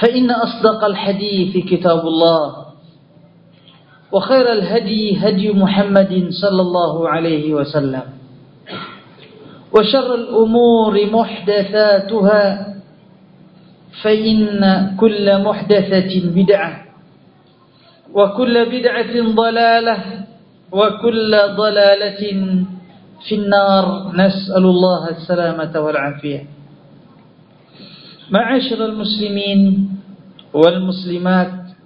فإن أصدق الحديث كتاب الله وخير الهدي هدي محمد صلى الله عليه وسلم وشر الأمور محدثاتها فإن كل محدثة بدعة وكل بدعة ضلالة وكل ضلالة في النار. نسأل الله السلامة والعافية. Ma'asyiral muslimin wal muslimat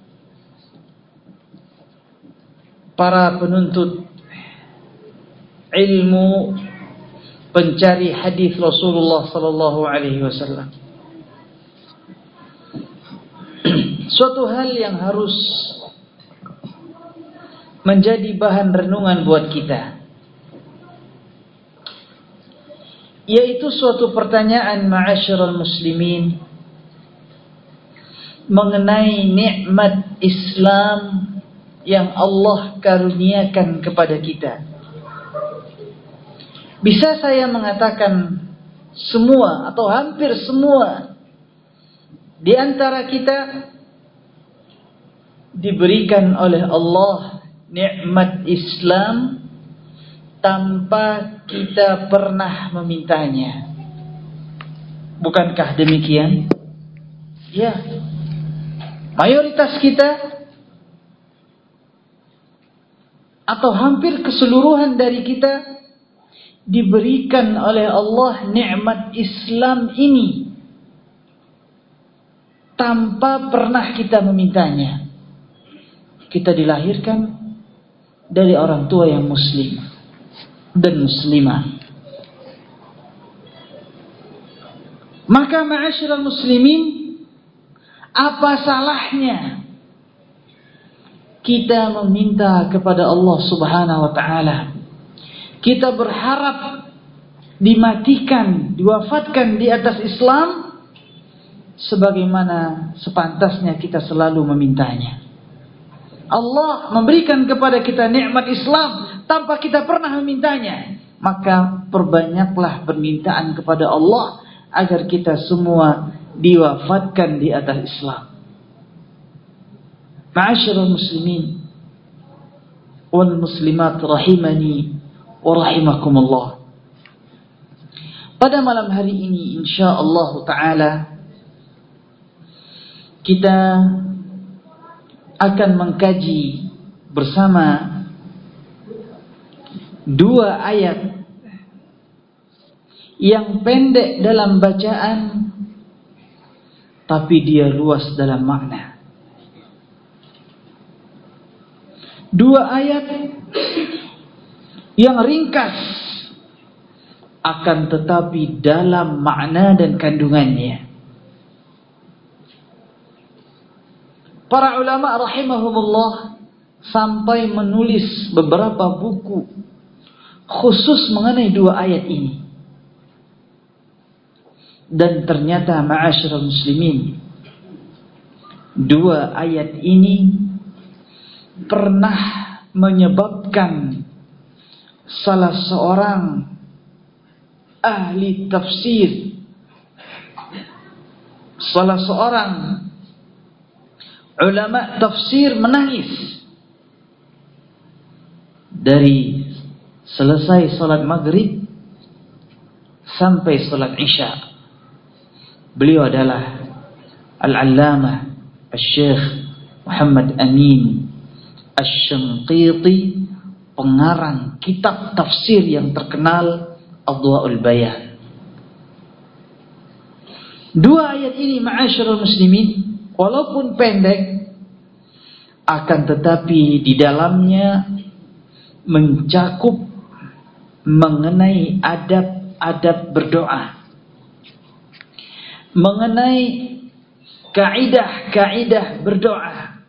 para penuntut ilmu pencari hadis Rasulullah sallallahu alaihi wasallam. Suatu hal yang harus menjadi bahan renungan buat kita. Yaitu suatu pertanyaan ma'asyiral muslimin mengenai nikmat Islam yang Allah karuniakan kepada kita. Bisa saya mengatakan semua atau hampir semua di antara kita diberikan oleh Allah nikmat Islam tanpa kita pernah memintanya. Bukankah demikian? Ya. Mayoritas kita atau hampir keseluruhan dari kita diberikan oleh Allah nikmat Islam ini tanpa pernah kita memintanya. Kita dilahirkan dari orang tua yang muslim dan muslimah. Maka ma'asyiral muslimin apa salahnya kita meminta kepada Allah Subhanahu wa taala. Kita berharap dimatikan, diwafatkan di atas Islam sebagaimana sepantasnya kita selalu memintanya. Allah memberikan kepada kita nikmat Islam tanpa kita pernah memintanya. Maka perbanyaklah permintaan kepada Allah agar kita semua diwafatkan di atas Islam. Ma'asyiral muslimin wal muslimat rahimani wa rahimakumullah. Pada malam hari ini insyaallah taala kita akan mengkaji bersama dua ayat yang pendek dalam bacaan tapi dia luas dalam makna. Dua ayat yang ringkas akan tetapi dalam makna dan kandungannya. Para ulama rahimahumullah sampai menulis beberapa buku khusus mengenai dua ayat ini. Dan ternyata ma'asyiral muslimin dua ayat ini pernah menyebabkan salah seorang ahli tafsir salah seorang ulama tafsir menangis dari selesai salat maghrib sampai salat isya beliau adalah al-allamah al-syekh Muhammad Amin Asy-Syanqiti pengarang kitab tafsir yang terkenal Adwaul Bayan. Dua ayat ini ma'asyiral muslimin walaupun pendek akan tetapi di dalamnya mencakup mengenai adab-adab berdoa. Mengenai kaidah-kaidah berdoa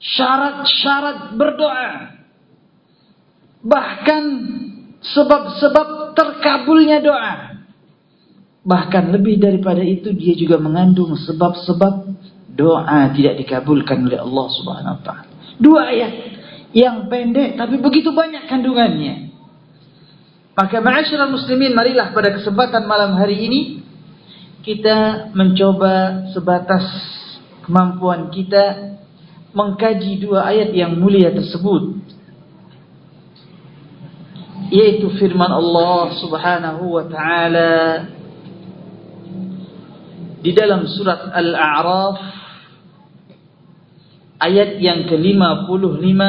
syarat-syarat berdoa. Bahkan sebab-sebab terkabulnya doa. Bahkan lebih daripada itu dia juga mengandung sebab-sebab doa tidak dikabulkan oleh Allah Subhanahu wa. Dua ayat yang pendek tapi begitu banyak kandungannya. Maka ma'asyiral muslimin marilah pada kesempatan malam hari ini kita mencoba sebatas kemampuan kita mengkaji dua ayat yang mulia tersebut yaitu firman Allah Subhanahu wa taala di dalam surat Al-A'raf ayat yang ke-55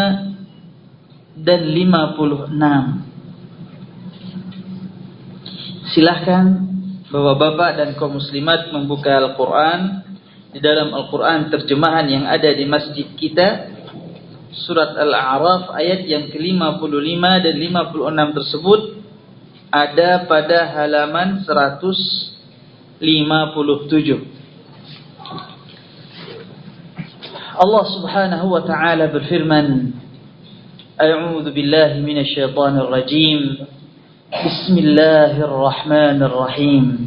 dan 56 Silahkan Bapak-bapak dan kaum muslimat membuka Al-Qur'an. Di dalam Al-Quran terjemahan yang ada di masjid kita surat Al-A'raf ayat yang ke-55 dan 56 tersebut ada pada halaman 157 Allah subhanahu wa ta'ala berfirman A'udhu billahi minasyaitanir rajim Bismillahirrahmanirrahim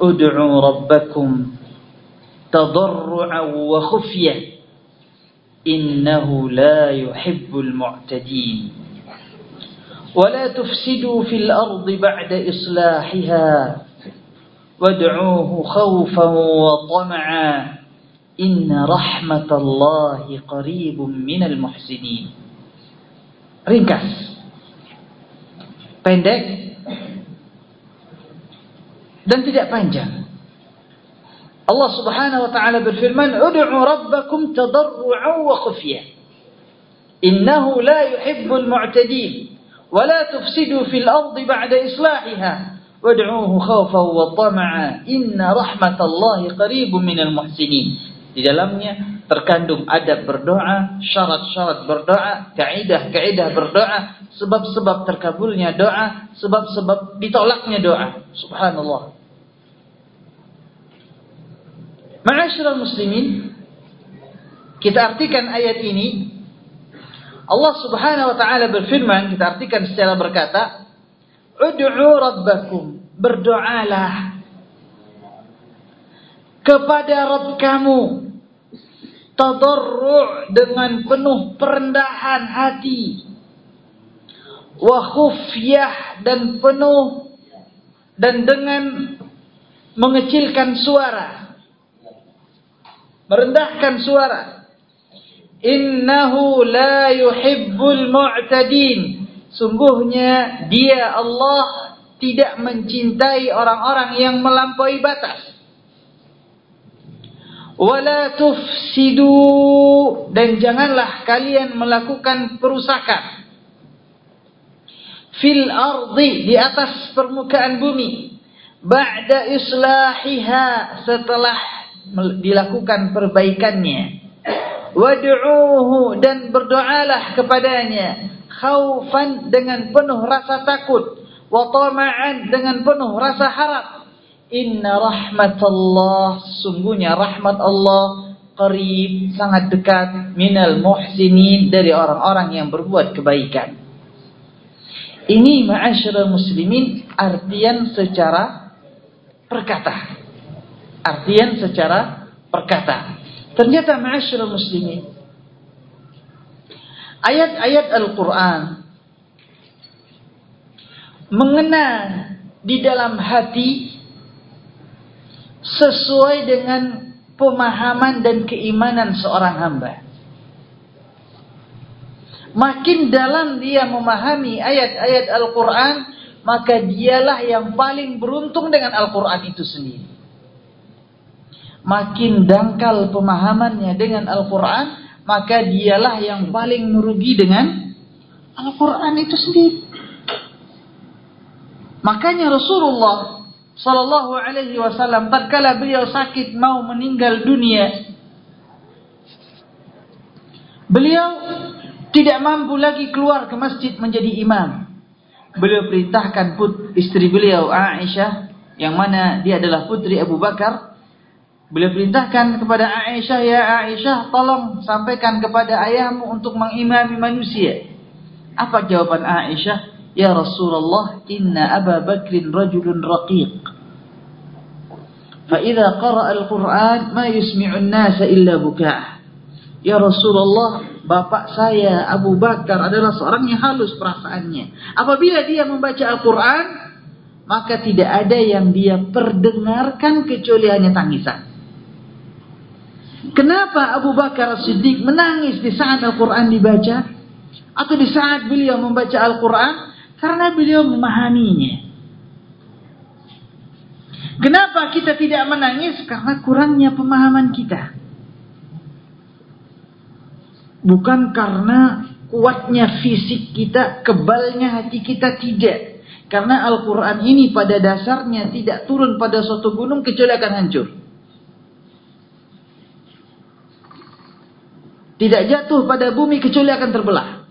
Ud'u rabbakum تضرعا وخفية إنه لا يحب المعتدين ولا تفسدوا في الأرض بعد إصلاحها وادعوه خوفا وطمعا إن رحمة الله قريب من المحسنين ringkas pendek dan tidak panjang Allah Subhanahu wa taala berfirman, "Ud'u rabbakum tadarru'an wa khufyah." Innahu la yuhibbul mu'tadin wa la tufsidu fil ardi ba'da islahiha wad'uuhu khawfan wa tama'a inna rahmatallahi qaribun minal muhsinin. Di dalamnya terkandung adab berdoa, syarat-syarat berdoa, kaidah-kaidah berdoa, sebab-sebab terkabulnya doa, sebab-sebab ditolaknya doa. Subhanallah. Ma'asyiral muslimin, kita artikan ayat ini Allah Subhanahu wa taala berfirman, kita artikan secara berkata, "Ud'u rabbakum", berdoalah kepada Rabb kamu tadarru' dengan penuh perendahan hati wa khufyah dan penuh dan dengan mengecilkan suara merendahkan suara. Innahu la yuhibbul mu'tadin. Sungguhnya dia Allah tidak mencintai orang-orang yang melampaui batas. Wala tufsidu dan janganlah kalian melakukan perusakan fil ardi di atas permukaan bumi ba'da islahiha setelah dilakukan perbaikannya. Wad'uuhu dan berdoalah kepadanya khaufan dengan penuh rasa takut wa tama'an dengan penuh rasa harap. Inna rahmatullah sungguhnya rahmat Allah qarib sangat dekat minal muhsinin dari orang-orang yang berbuat kebaikan. Ini ma'asyiral muslimin artian secara perkata. Artian secara perkata. Ternyata ma'asyiral muslimin ayat-ayat Al-Qur'an mengena di dalam hati sesuai dengan pemahaman dan keimanan seorang hamba. Makin dalam dia memahami ayat-ayat Al-Quran, maka dialah yang paling beruntung dengan Al-Quran itu sendiri. Makin dangkal pemahamannya dengan Al-Quran, maka dialah yang paling merugi dengan Al-Quran itu sendiri. Makanya Rasulullah Sallallahu Alaihi Wasallam tatkala beliau sakit mau meninggal dunia, beliau tidak mampu lagi keluar ke masjid menjadi imam. Beliau perintahkan put istri beliau Aisyah yang mana dia adalah putri Abu Bakar. Beliau perintahkan kepada Aisyah, "Ya Aisyah, tolong sampaikan kepada ayahmu untuk mengimami manusia." Apa jawaban Aisyah? "Ya Rasulullah, inna Aba Bakrin rajulun raqiq." Fa idza qara'a al-Qur'an ma yusmi'un nasa illa buka'. Ya Rasulullah, bapak saya Abu Bakar adalah seorang yang halus perasaannya. Apabila dia membaca Al-Qur'an, maka tidak ada yang dia perdengarkan kecuali hanya tangisan. Kenapa Abu Bakar Siddiq menangis di saat Al-Quran dibaca? Atau di saat beliau membaca Al-Quran? Karena beliau memahaminya. Kenapa kita tidak menangis? Karena kurangnya pemahaman kita. Bukan karena kuatnya fisik kita, kebalnya hati kita tidak. Karena Al-Quran ini pada dasarnya tidak turun pada suatu gunung kecuali akan hancur. Tidak jatuh pada bumi kecuali akan terbelah.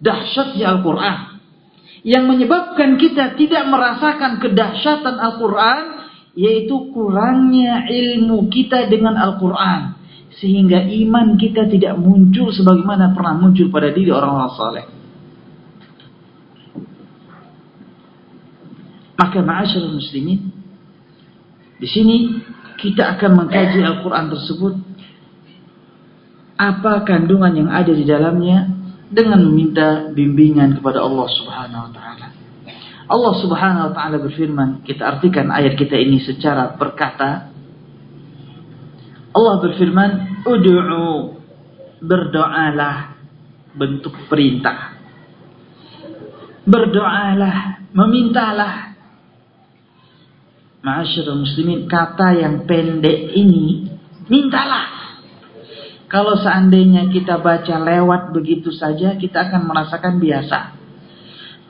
Dahsyatnya Al-Quran yang menyebabkan kita tidak merasakan kedahsyatan Al-Quran yaitu kurangnya ilmu kita dengan Al-Quran sehingga iman kita tidak muncul sebagaimana pernah muncul pada diri orang-orang saleh. Maka ma'asyarul muslimin di sini kita akan mengkaji Al-Quran tersebut apa kandungan yang ada di dalamnya dengan meminta bimbingan kepada Allah Subhanahu wa taala. Allah Subhanahu wa taala berfirman, kita artikan ayat kita ini secara perkata. Allah berfirman, "Ud'u" berdoalah bentuk perintah. Berdoalah, memintalah. Ma'asyiral muslimin, kata yang pendek ini mintalah. Kalau seandainya kita baca lewat begitu saja, kita akan merasakan biasa.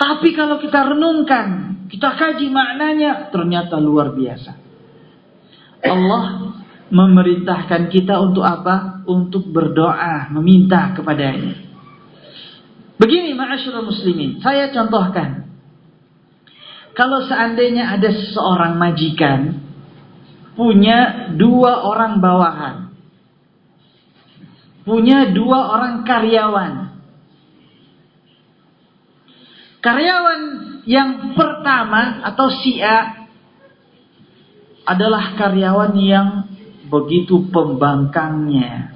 Tapi kalau kita renungkan, kita kaji maknanya, ternyata luar biasa. Allah memerintahkan kita untuk apa? Untuk berdoa, meminta kepadanya. Begini ma'asyurul muslimin, saya contohkan. Kalau seandainya ada seorang majikan, punya dua orang bawahan punya dua orang karyawan. Karyawan yang pertama atau si A adalah karyawan yang begitu pembangkangnya.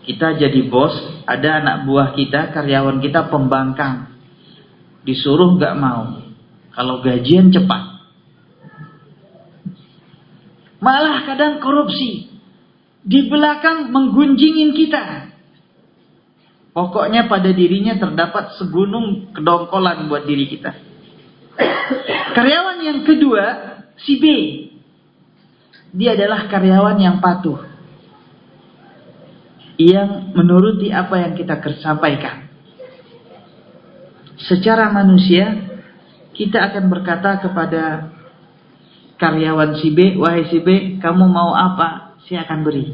Kita jadi bos, ada anak buah kita, karyawan kita pembangkang. Disuruh nggak mau. Kalau gajian cepat. Malah kadang korupsi di belakang menggunjingin kita. Pokoknya pada dirinya terdapat segunung kedongkolan buat diri kita. Karyawan yang kedua, si B. Dia adalah karyawan yang patuh. Yang menuruti apa yang kita sampaikan. Secara manusia, kita akan berkata kepada karyawan si B, wahai si B, kamu mau apa? Saya akan beri.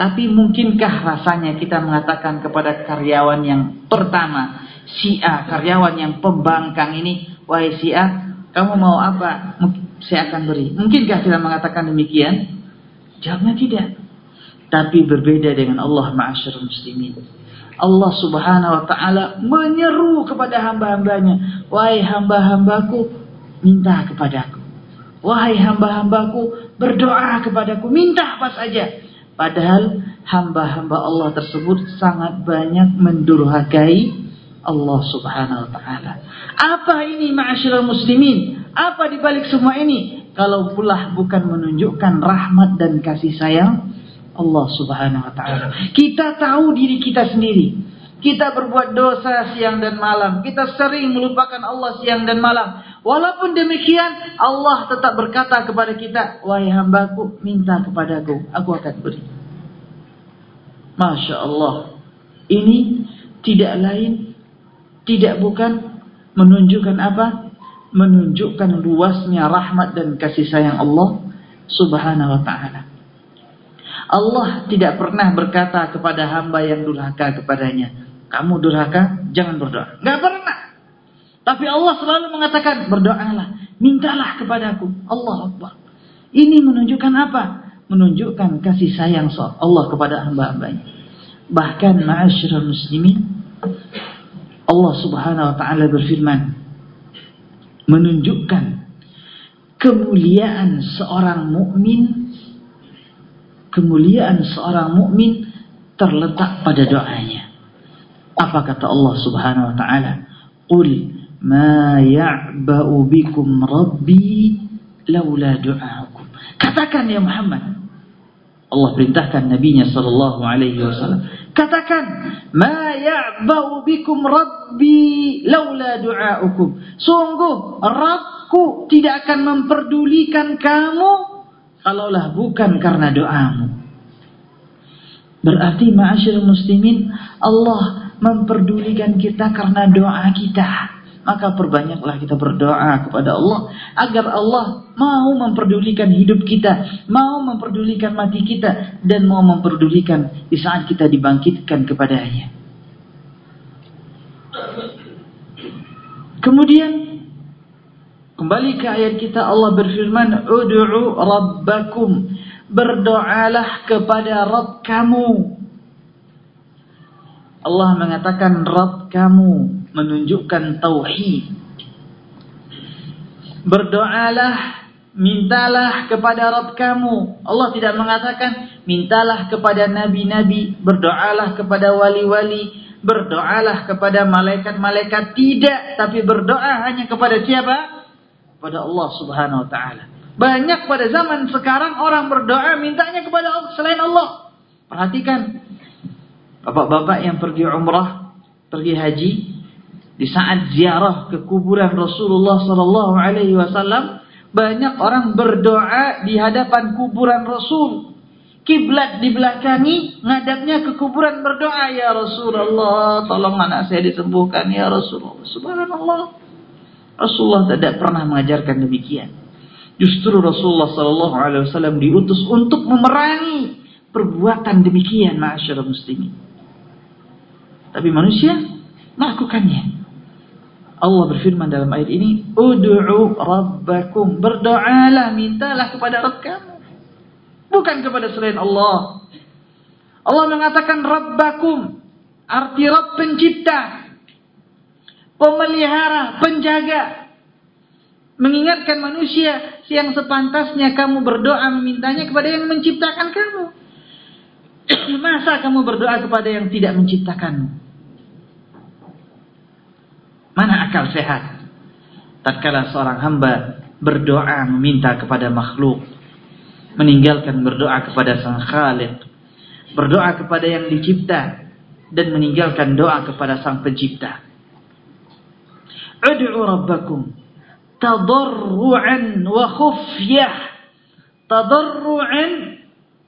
Tapi mungkinkah rasanya kita mengatakan kepada karyawan yang pertama, si A, karyawan yang pembangkang ini, wahai si A, kamu mau apa? Saya akan beri. Mungkinkah kita mengatakan demikian? Jawabnya tidak. Tapi berbeda dengan Allah ma'asyar muslimin. Allah subhanahu wa ta'ala menyeru kepada hamba-hambanya. Wahai hamba-hambaku, minta kepadaku. Wahai hamba-hambaku, berdoa kepadaku. Minta apa saja. Padahal hamba-hamba Allah tersebut sangat banyak mendurhakai Allah subhanahu wa ta'ala. Apa ini ma'asyiral muslimin? Apa dibalik semua ini? Kalau pula bukan menunjukkan rahmat dan kasih sayang Allah subhanahu wa ta'ala. Kita tahu diri kita sendiri. Kita berbuat dosa siang dan malam. Kita sering melupakan Allah siang dan malam. Walaupun demikian, Allah tetap berkata kepada kita, Wahai hambaku, minta kepadaku, aku akan beri. Masya Allah. Ini tidak lain, tidak bukan menunjukkan apa? Menunjukkan luasnya rahmat dan kasih sayang Allah subhanahu wa ta'ala. Allah tidak pernah berkata kepada hamba yang durhaka kepadanya, kamu durhaka, jangan berdoa. Gak pernah. Tapi Allah selalu mengatakan, berdoalah, mintalah kepadaku. Allah Akbar. Ini menunjukkan apa? Menunjukkan kasih sayang Allah kepada hamba-hambanya. Bahkan ma'asyiral muslimin, Allah subhanahu wa ta'ala berfirman, menunjukkan kemuliaan seorang mukmin kemuliaan seorang mukmin terletak pada doanya. Apa kata Allah Subhanahu wa taala? Qul ma ya'ba'u bikum rabbi laula du'aakum. Katakan ya Muhammad. Allah perintahkan nabinya sallallahu alaihi wasallam. Katakan, "Ma ya'ba'u bikum rabbi laula du'aukum." Sungguh Rabbku tidak akan memperdulikan kamu kalaulah bukan karena doamu. Berarti ma'asyir muslimin Allah memperdulikan kita karena doa kita. Maka perbanyaklah kita berdoa kepada Allah agar Allah mau memperdulikan hidup kita, mau memperdulikan mati kita dan mau memperdulikan di saat kita dibangkitkan kepadanya. Kemudian Kembali ke ayat kita Allah berfirman, "Ud'u rabbakum." Berdoalah kepada Rabb kamu. Allah mengatakan Rabb kamu menunjukkan tauhid. Berdoalah, mintalah kepada Rabb kamu. Allah tidak mengatakan mintalah kepada nabi-nabi, berdoalah kepada wali-wali, berdoalah kepada malaikat-malaikat. Tidak, tapi berdoa hanya kepada siapa? kepada Allah Subhanahu wa taala. Banyak pada zaman sekarang orang berdoa mintanya kepada selain Allah. Perhatikan Bapak-bapak yang pergi umrah, pergi haji di saat ziarah ke kuburan Rasulullah sallallahu alaihi wasallam, banyak orang berdoa di hadapan kuburan Rasul. Kiblat di belakangi, ngadapnya ke kuburan berdoa, ya Rasulullah, tolong anak saya disembuhkan ya Rasulullah. Subhanallah. Rasulullah tidak pernah mengajarkan demikian. Justru Rasulullah Sallallahu Alaihi Wasallam diutus untuk memerangi perbuatan demikian, masyarakat muslimin. Tapi manusia melakukannya. Allah berfirman dalam ayat ini, "Ud'u rabbakum." Berdoalah, mintalah kepada Rabb kamu. Bukan kepada selain Allah. Allah mengatakan Rabbakum. Arti Rabb pencipta pemelihara, penjaga. Mengingatkan manusia yang sepantasnya kamu berdoa memintanya kepada yang menciptakan kamu. Masa kamu berdoa kepada yang tidak menciptakanmu? Mana akal sehat? Tatkala seorang hamba berdoa meminta kepada makhluk, meninggalkan berdoa kepada sang Khalik, berdoa kepada yang dicipta dan meninggalkan doa kepada sang pencipta. Ud'u rabbakum tadarru'an wa khufyah. Tadarru'an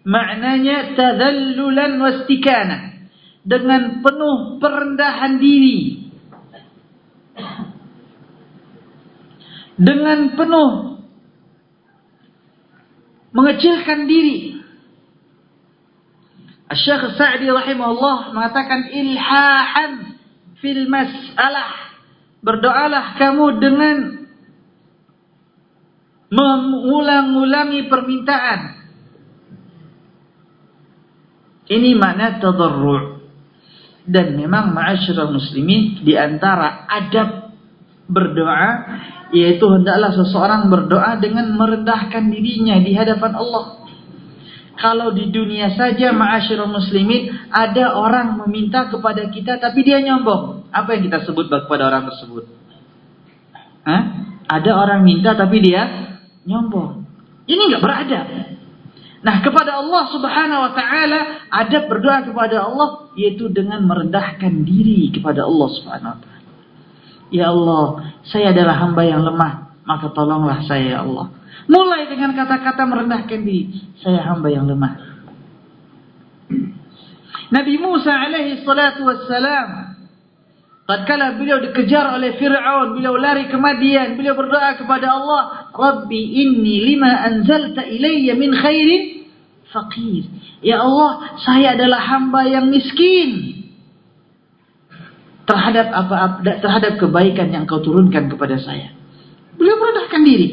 maknanya tadallulan wa istikana. Dengan penuh perendahan diri. Dengan penuh mengecilkan diri. Syekh Sa'di rahimahullah mengatakan ilhahan fil mas'alah. Berdoalah kamu dengan mengulang-ulangi permintaan. Ini makna tadarru'. Dan memang ma'asyiral muslimin di antara adab berdoa yaitu hendaklah seseorang berdoa dengan merendahkan dirinya di hadapan Allah. Kalau di dunia saja ma'asyiral muslimin ada orang meminta kepada kita tapi dia nyombong. Apa yang kita sebut kepada orang tersebut? Hah? Ada orang minta tapi dia nyombong. Ini enggak beradab. Nah, kepada Allah Subhanahu wa taala ada berdoa kepada Allah yaitu dengan merendahkan diri kepada Allah Subhanahu wa taala. Ya Allah, saya adalah hamba yang lemah, maka tolonglah saya ya Allah. Mulai dengan kata-kata merendahkan diri. Saya hamba yang lemah. Nabi Musa alaihi salatu wassalam. Tatkala beliau dikejar oleh Fir'aun. Beliau lari ke Madian. Beliau berdoa kepada Allah. Rabbi inni lima anzalta ilayya min khairin faqir. Ya Allah, saya adalah hamba yang miskin. Terhadap apa, terhadap kebaikan yang kau turunkan kepada saya. Beliau merendahkan diri.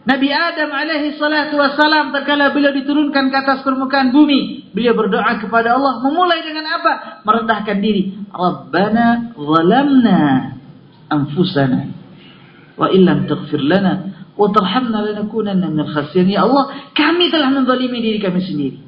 Nabi Adam alaihi salatu wassalam terkala beliau diturunkan ke atas permukaan bumi, beliau berdoa kepada Allah memulai dengan apa? Merendahkan diri. Rabbana zalamna anfusana wa illam taghfir lana wa tarhamna lanakunanna minal khasirin. Ya Allah, kami telah menzalimi diri kami sendiri.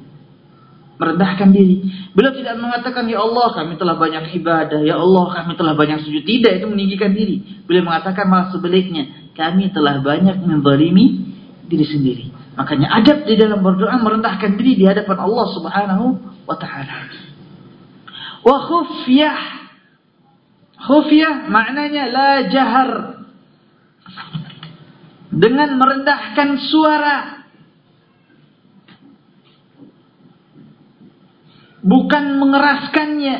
Merendahkan diri. Beliau tidak mengatakan, Ya Allah kami telah banyak ibadah. Ya Allah kami telah banyak sujud. Tidak, itu meninggikan diri. Beliau mengatakan malah sebaliknya kami telah banyak menzalimi diri sendiri. Makanya adab di dalam berdoa merendahkan diri di hadapan Allah Subhanahu wa taala. Wa khufyah. Khufyah maknanya la jahar. Dengan merendahkan suara. Bukan mengeraskannya.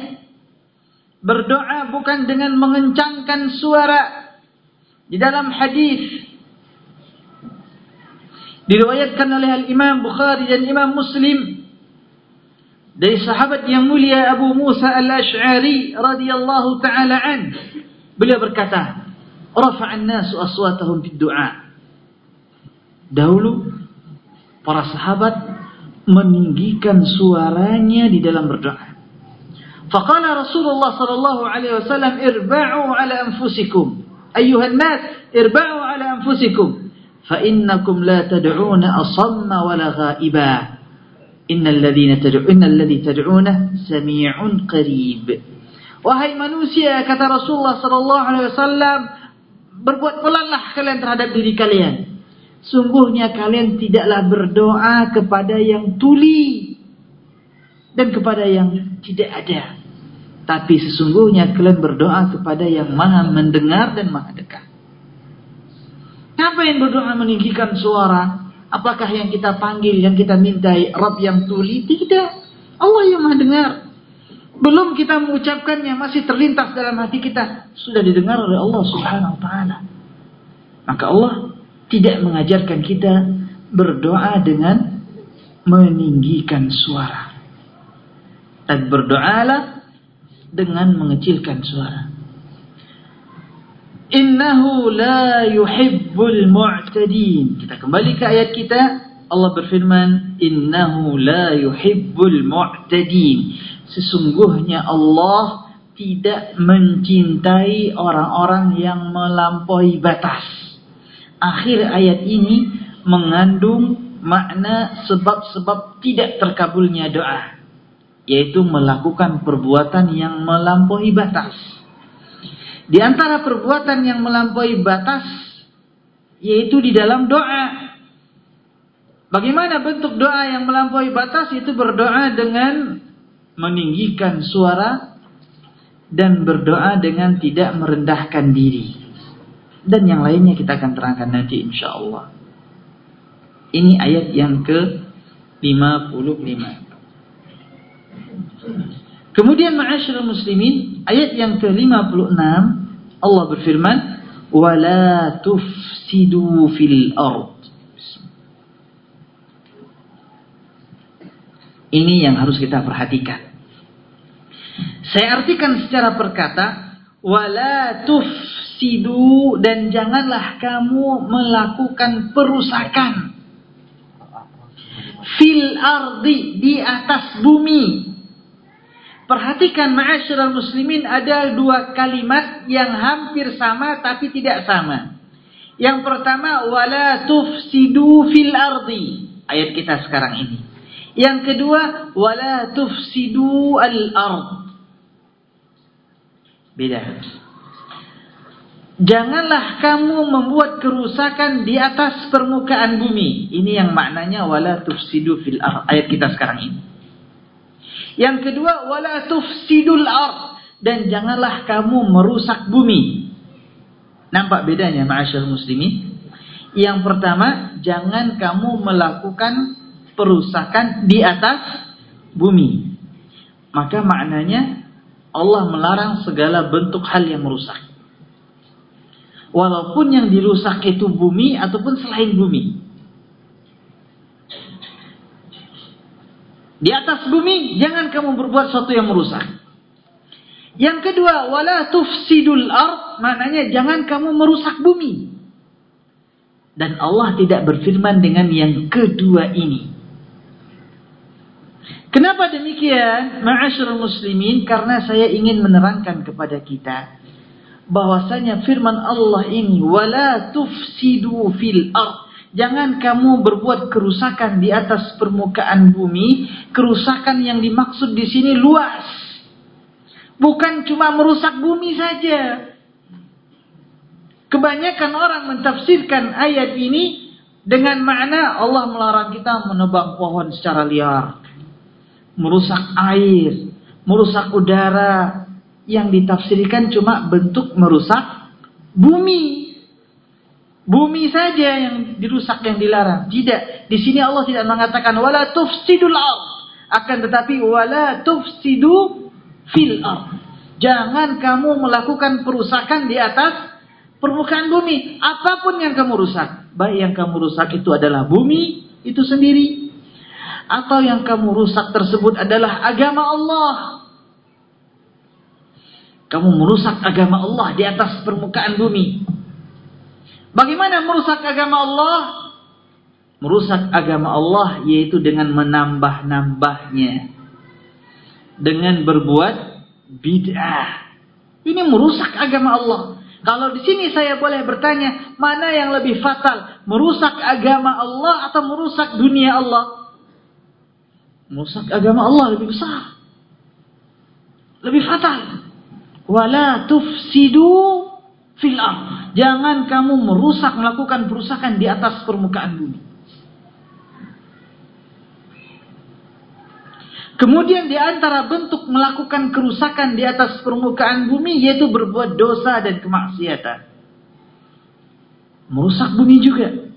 Berdoa bukan dengan mengencangkan suara di dalam hadis diriwayatkan oleh Al Imam Bukhari dan Imam Muslim dari sahabat yang mulia Abu Musa Al Ash'ari radhiyallahu taala an beliau berkata rafa'an nasu aswatahum fid du'a dahulu para sahabat meninggikan suaranya di dalam berdoa faqala Rasulullah sallallahu alaihi wasallam irba'u ala anfusikum أيها الناس اربعوا على أنفسكم فإنكم لا تدعون أصم ولا غائبا إن الذين تدعون إن الذي تدعونه سميع قريب Wahai manusia, kata Rasulullah sallallahu alaihi wasallam, berbuat pelanlah kalian terhadap diri kalian. Sungguhnya kalian tidaklah berdoa kepada yang tuli dan kepada yang tidak ada. Tapi sesungguhnya kalian berdoa kepada yang maha mendengar dan maha dekat. Apa yang berdoa meninggikan suara? Apakah yang kita panggil, yang kita mintai Rabb yang tuli? Tidak. Allah yang maha dengar. Belum kita mengucapkannya, masih terlintas dalam hati kita. Sudah didengar oleh Allah subhanahu wa ta'ala. Maka Allah tidak mengajarkan kita berdoa dengan meninggikan suara. Dan berdoalah dengan mengecilkan suara. Innahu la yuhibbul mu'tadin. Kita kembali ke ayat kita. Allah berfirman, Innahu la yuhibbul mu'tadin. Sesungguhnya Allah tidak mencintai orang-orang yang melampaui batas. Akhir ayat ini mengandung makna sebab-sebab tidak terkabulnya doa yaitu melakukan perbuatan yang melampaui batas. Di antara perbuatan yang melampaui batas yaitu di dalam doa. Bagaimana bentuk doa yang melampaui batas itu berdoa dengan meninggikan suara dan berdoa dengan tidak merendahkan diri. Dan yang lainnya kita akan terangkan nanti insya Allah. Ini ayat yang ke 55. Kemudian ma'asyiral muslimin, ayat yang ke-56 Allah berfirman, "Wala tufsidu fil ard." Ini yang harus kita perhatikan. Saya artikan secara perkata, wala tufsidu dan janganlah kamu melakukan perusakan fil ardi di atas bumi. Perhatikan ma'asyiral muslimin ada dua kalimat yang hampir sama tapi tidak sama. Yang pertama wala tufsidu fil ardi. Ayat kita sekarang ini. Yang kedua wala tufsidu al ard. Beda. Janganlah kamu membuat kerusakan di atas permukaan bumi. Ini yang maknanya wala tufsidu fil ard. Ayat kita sekarang ini. Yang kedua wala tufsidul ard dan janganlah kamu merusak bumi. Nampak bedanya ma'asyar muslimin? Yang pertama, jangan kamu melakukan perusakan di atas bumi. Maka maknanya Allah melarang segala bentuk hal yang merusak. Walaupun yang dirusak itu bumi ataupun selain bumi. Di atas bumi jangan kamu berbuat sesuatu yang merusak. Yang kedua, wala tufsidul ard, maknanya jangan kamu merusak bumi. Dan Allah tidak berfirman dengan yang kedua ini. Kenapa demikian? Ma'asyurul muslimin karena saya ingin menerangkan kepada kita bahwasanya firman Allah ini wala tufsidu fil ard. Jangan kamu berbuat kerusakan di atas permukaan bumi, kerusakan yang dimaksud di sini luas. Bukan cuma merusak bumi saja. Kebanyakan orang mentafsirkan ayat ini dengan makna Allah melarang kita menebang pohon secara liar merusak air, merusak udara, yang ditafsirkan cuma bentuk merusak bumi. Bumi saja yang dirusak yang dilarang. Tidak. Di sini Allah tidak mengatakan wala tufsidul ard. Akan tetapi wala tufsidu fil ard. Jangan kamu melakukan perusakan di atas permukaan bumi. Apa pun yang kamu rusak. Baik yang kamu rusak itu adalah bumi itu sendiri atau yang kamu rusak tersebut adalah agama Allah. Kamu merusak agama Allah di atas permukaan bumi. Bagaimana merusak agama Allah? Merusak agama Allah yaitu dengan menambah-nambahnya. Dengan berbuat bid'ah. Ini merusak agama Allah. Kalau di sini saya boleh bertanya, mana yang lebih fatal? Merusak agama Allah atau merusak dunia Allah? Merusak agama Allah lebih besar. Lebih fatal. Wala tufsidu fil ard. Jangan kamu merusak melakukan perusakan di atas permukaan bumi. Kemudian di antara bentuk melakukan kerusakan di atas permukaan bumi yaitu berbuat dosa dan kemaksiatan. Merusak bumi juga.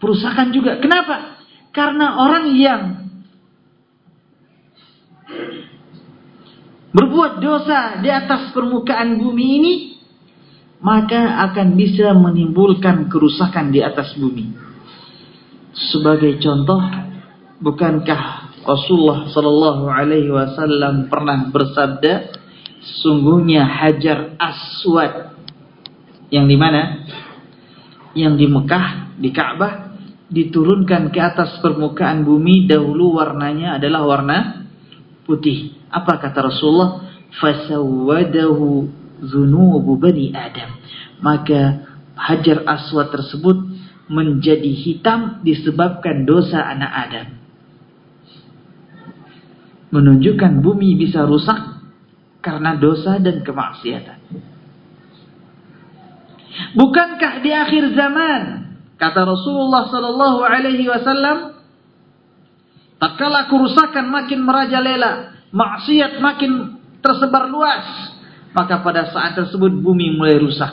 Perusakan juga. Kenapa? Karena orang yang berbuat dosa di atas permukaan bumi ini, maka akan bisa menimbulkan kerusakan di atas bumi. Sebagai contoh, bukankah Rasulullah Shallallahu Alaihi Wasallam pernah bersabda, sungguhnya Hajar Aswad yang di mana? Yang di Mekah, di Ka'bah, diturunkan ke atas permukaan bumi dahulu warnanya adalah warna putih. Apa kata Rasulullah? Fasawadahu zunubu bani Adam. Maka hajar aswad tersebut menjadi hitam disebabkan dosa anak Adam. Menunjukkan bumi bisa rusak karena dosa dan kemaksiatan. Bukankah di akhir zaman kata Rasulullah sallallahu alaihi wasallam tatkala kerusakan makin merajalela maksiat makin tersebar luas, maka pada saat tersebut bumi mulai rusak.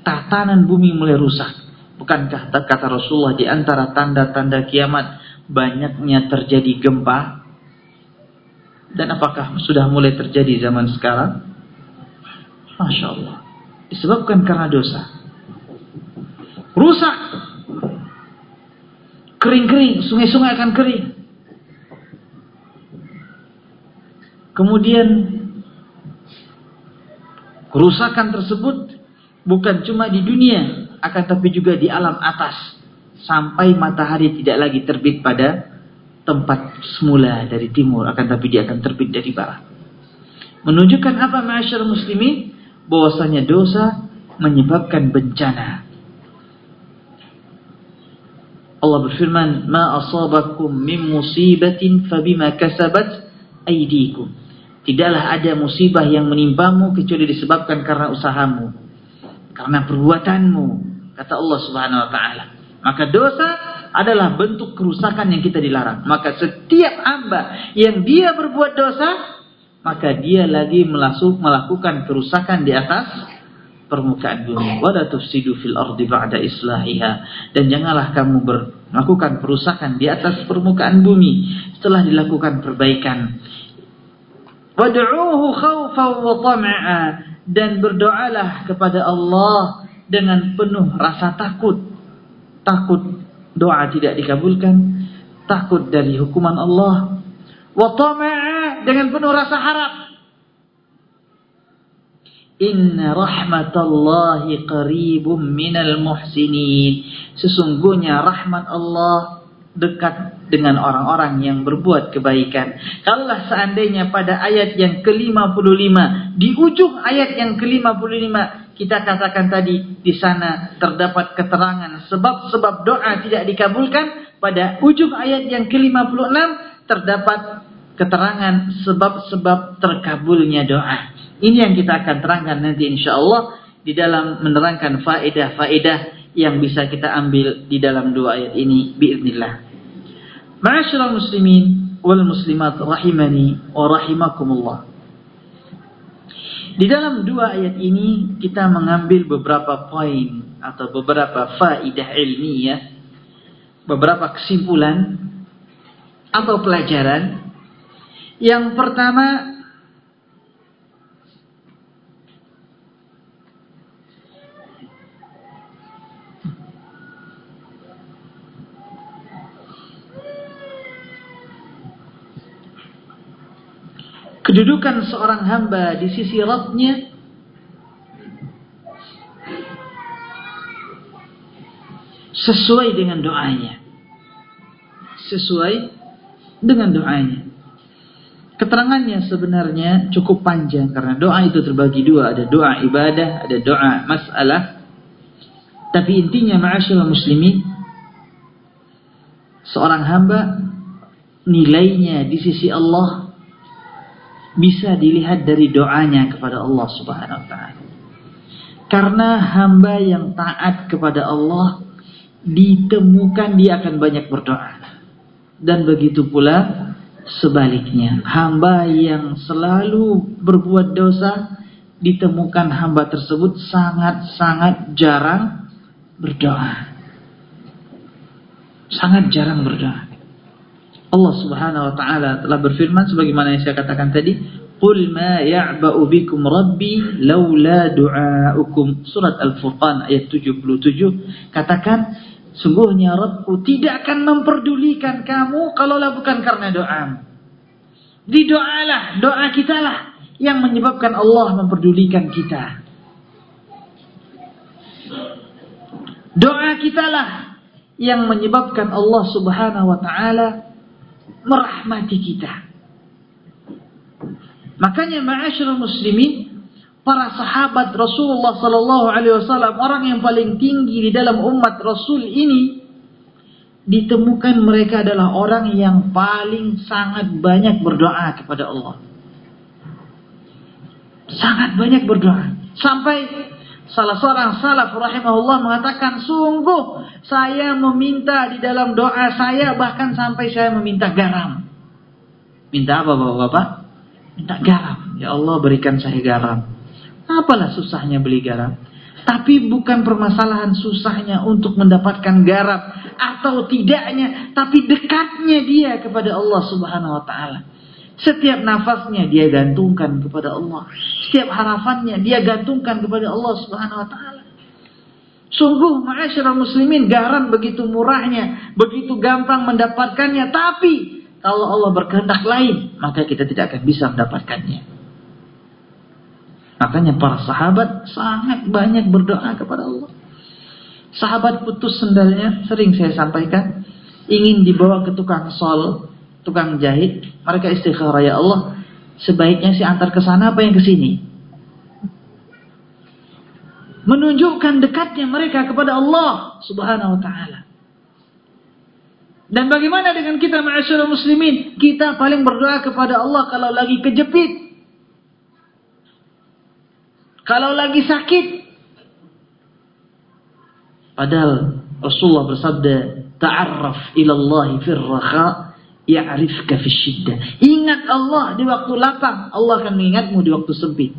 Tatanan bumi mulai rusak. Bukankah kata Rasulullah di antara tanda-tanda kiamat banyaknya terjadi gempa? Dan apakah sudah mulai terjadi zaman sekarang? Masya Allah. Disebabkan karena dosa. Rusak. Kering-kering. Sungai-sungai akan kering. Kemudian kerusakan tersebut bukan cuma di dunia, akan tapi juga di alam atas. Sampai matahari tidak lagi terbit pada tempat semula dari timur, akan tapi dia akan terbit dari barat. Menunjukkan apa masyarakat muslimin? Bahwasanya dosa menyebabkan bencana. Allah berfirman, "Ma asabakum min musibatin fabima kasabat aydikum." Tidaklah ada musibah yang menimpamu kecuali disebabkan karena usahamu, karena perbuatanmu, kata Allah Subhanahu wa taala. Maka dosa adalah bentuk kerusakan yang kita dilarang. Maka setiap hamba yang dia berbuat dosa, maka dia lagi melakukan kerusakan di atas permukaan bumi. Wala tufsidu fil ardi ba'da islahiha. Dan janganlah kamu melakukan perusakan di atas permukaan bumi setelah dilakukan perbaikan. Wad'uuhu khawfan wa tama'a dan berdoalah kepada Allah dengan penuh rasa takut. Takut doa tidak dikabulkan, takut dari hukuman Allah. Wa tama'a dengan penuh rasa harap Inna rahmatallahi qaribum minal muhsinin. Sesungguhnya rahmat Allah dekat dengan orang-orang yang berbuat kebaikan. Kalaulah seandainya pada ayat yang ke-55, di ujung ayat yang ke-55 kita katakan tadi di sana terdapat keterangan sebab-sebab doa tidak dikabulkan, pada ujung ayat yang ke-56 terdapat keterangan sebab-sebab terkabulnya doa. Ini yang kita akan terangkan nanti insya Allah di dalam menerangkan faedah-faedah yang bisa kita ambil di dalam dua ayat ini biiznillah. Ma'asyiral muslimin wal muslimat rahimani wa rahimakumullah. Di dalam dua ayat ini kita mengambil beberapa poin atau beberapa faedah ilmiah, beberapa kesimpulan atau pelajaran. Yang pertama kedudukan seorang hamba di sisi Rabbnya sesuai dengan doanya. Sesuai dengan doanya. Keterangannya sebenarnya cukup panjang karena doa itu terbagi dua, ada doa ibadah, ada doa masalah. Tapi intinya ma'asyiral muslimin seorang hamba nilainya di sisi Allah bisa dilihat dari doanya kepada Allah Subhanahu wa taala. Karena hamba yang taat kepada Allah ditemukan dia akan banyak berdoa. Dan begitu pula sebaliknya, hamba yang selalu berbuat dosa ditemukan hamba tersebut sangat-sangat jarang berdoa. Sangat jarang berdoa. Allah Subhanahu wa taala telah berfirman sebagaimana yang saya katakan tadi, "Qul ma ya'ba'u bikum rabbi laula du'aukum." Surat Al-Furqan ayat 77. Katakan, sungguhnya Rabbku tidak akan memperdulikan kamu kalaulah bukan karena doamu. Didoalah, doa kita lah yang menyebabkan Allah memperdulikan kita. Doa kita lah yang menyebabkan Allah Subhanahu wa taala merahmati kita. Makanya ma'asyiral muslimin, para sahabat Rasulullah sallallahu alaihi wasallam, orang yang paling tinggi di dalam umat Rasul ini ditemukan mereka adalah orang yang paling sangat banyak berdoa kepada Allah. Sangat banyak berdoa. Sampai salah seorang salaf rahimahullah mengatakan sungguh saya meminta di dalam doa saya bahkan sampai saya meminta garam. Minta apa Bapak-bapak? Minta garam. Ya Allah berikan saya garam. Apalah susahnya beli garam? Tapi bukan permasalahan susahnya untuk mendapatkan garam atau tidaknya, tapi dekatnya dia kepada Allah Subhanahu wa taala. Setiap nafasnya dia gantungkan kepada Allah. Setiap harafannya dia gantungkan kepada Allah Subhanahu wa taala. Sungguh ma'asyiral muslimin garam begitu murahnya, begitu gampang mendapatkannya, tapi Kalau Allah berkehendak lain, maka kita tidak akan bisa mendapatkannya. Makanya para sahabat sangat banyak berdoa kepada Allah. Sahabat putus sendalnya, sering saya sampaikan, ingin dibawa ke tukang sol, tukang jahit, mereka istikharah ya Allah, sebaiknya si antar ke sana apa yang ke sini? Menunjukkan dekatnya mereka kepada Allah Subhanahu wa taala. Dan bagaimana dengan kita ma'asyurul muslimin? Kita paling berdoa kepada Allah kalau lagi kejepit. Kalau lagi sakit. Padahal Rasulullah bersabda, "Ta'arraf ila Allah fir raha, ya'rifka fi syiddah." Ingat Allah di waktu lapang, Allah akan mengingatmu di waktu sempit.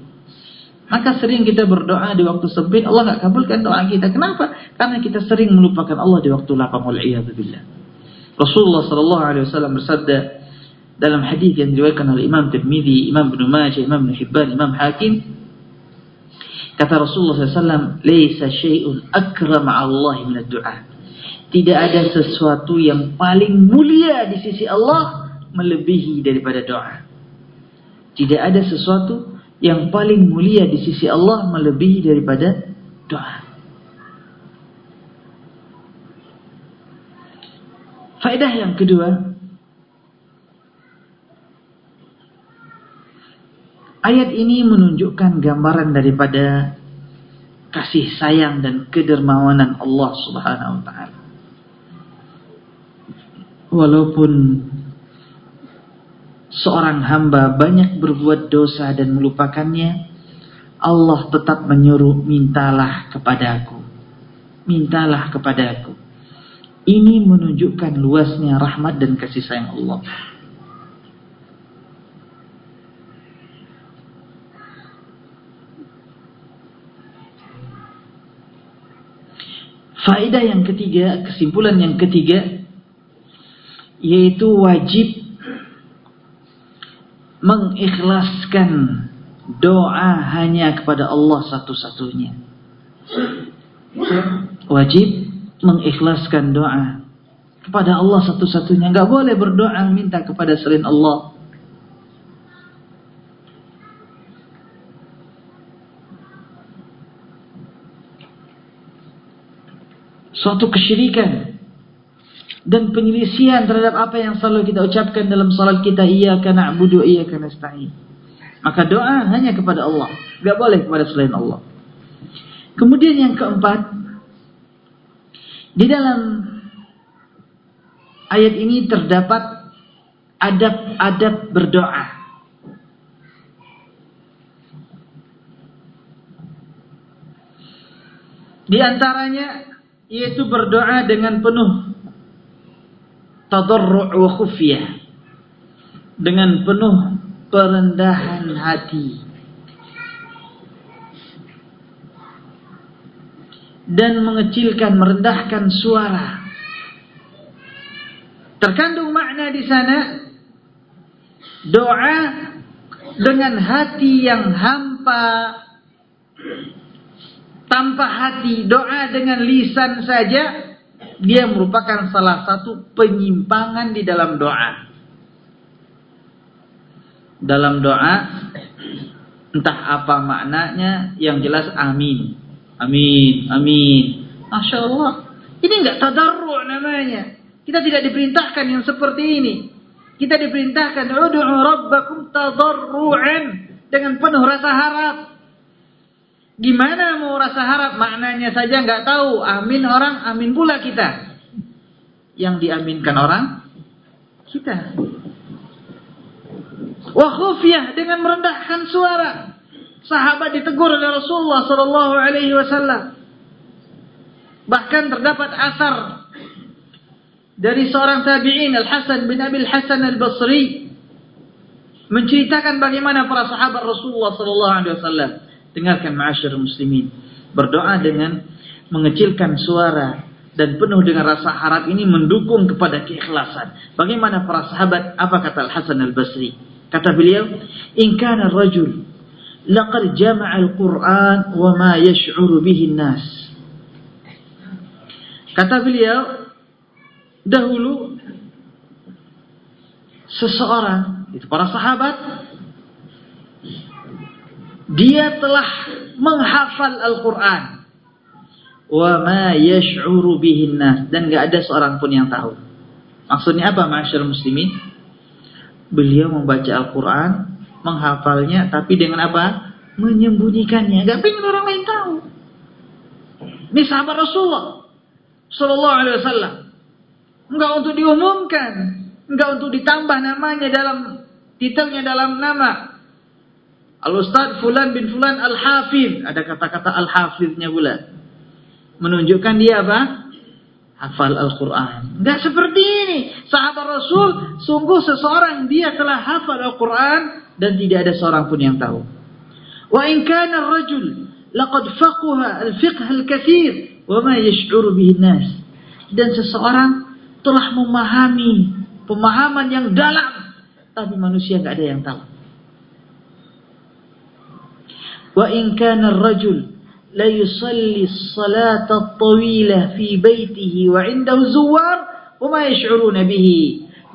Maka sering kita berdoa di waktu sempit, Allah nggak kabulkan doa kita. Kenapa? Karena kita sering melupakan Allah di waktu lapang. Wal billah. Rasulullah sallallahu alaihi wasallam bersabda dalam hadis yang diriwayatkan oleh Imam Tirmizi, Imam Ibnu Majah, Imam Ibnu Hibban, Imam Hakim kata Rasulullah SAW laisa syai'un akram Allah min ad-du'a tidak ada sesuatu yang paling mulia di sisi Allah melebihi daripada doa tidak ada sesuatu yang paling mulia di sisi Allah melebihi daripada doa Faedah yang kedua, ayat ini menunjukkan gambaran daripada kasih sayang dan kedermawanan Allah Subhanahu wa taala. Walaupun seorang hamba banyak berbuat dosa dan melupakannya, Allah tetap menyuruh mintalah kepadaku. Mintalah kepadaku. Ini menunjukkan luasnya rahmat dan kasih sayang Allah. Faedah yang ketiga, kesimpulan yang ketiga, yaitu wajib mengikhlaskan doa hanya kepada Allah satu-satunya. Wajib mengikhlaskan doa kepada Allah satu-satunya. Nggak boleh berdoa minta kepada selain Allah. Suatu kesyirikan dan penyelisihan terhadap apa yang selalu kita ucapkan dalam salat kita iyyaka na'budu wa iyyaka nasta'in. Maka doa hanya kepada Allah, nggak boleh kepada selain Allah. Kemudian yang keempat, di dalam ayat ini terdapat adab-adab berdoa. Di antaranya yaitu berdoa dengan penuh tadarru' wa khufyah. Dengan penuh perendahan hati. dan mengecilkan, merendahkan suara. Terkandung makna di sana doa dengan hati yang hampa tanpa hati, doa dengan lisan saja dia merupakan salah satu penyimpangan di dalam doa. Dalam doa entah apa maknanya yang jelas amin. Amin, amin. Masya Allah. Ini enggak tadarru' namanya. Kita tidak diperintahkan yang seperti ini. Kita diperintahkan ud'u rabbakum tadarru'an dengan penuh rasa harap. Gimana mau rasa harap maknanya saja enggak tahu. Amin orang, amin pula kita. Yang diaminkan orang kita. Wa khufyah dengan merendahkan suara. Sahabat ditegur oleh Rasulullah Sallallahu Alaihi Wasallam. Bahkan terdapat asar dari seorang tabi'in Al Hasan bin Abil Hasan Al Basri menceritakan bagaimana para sahabat Rasulullah Sallallahu Alaihi Wasallam dengarkan masyarakat muslimin berdoa dengan mengecilkan suara dan penuh dengan rasa harap ini mendukung kepada keikhlasan. Bagaimana para sahabat? Apa kata Al Hasan Al Basri? Kata beliau, "In kana rajul laqad jama'a al-Qur'an wa ma yash'uru bihi nas Kata beliau, dahulu seseorang, itu para sahabat, dia telah menghafal Al-Quran. Wa ma yash'uru bihin. Dan gak ada seorang pun yang tahu. Maksudnya apa masyarakat muslimin? Beliau membaca Al-Quran, menghafalnya, tapi dengan apa? Menyembunyikannya. Gak pengen orang lain tahu. Ini sahabat Rasulullah. Sallallahu alaihi wasallam. Enggak untuk diumumkan. Enggak untuk ditambah namanya dalam titelnya dalam nama Al-Ustaz Fulan bin Fulan Al-Hafiz. Ada kata-kata Al-Hafiznya pula. Menunjukkan dia apa? Hafal Al-Quran. Tidak seperti ini. Sahabat Rasul, sungguh seseorang dia telah hafal Al-Quran dan tidak ada seorang pun yang tahu. Wa in kana rajul laqad faqaha al-fiqh al-kathir wa ma yash'uru bihi nas. Dan seseorang telah memahami pemahaman yang dalam tapi manusia nggak ada yang tahu. وإن كان الرجل لا يصلي الصلاة الطويلة في بيته وعنده زوار وما يشعرون به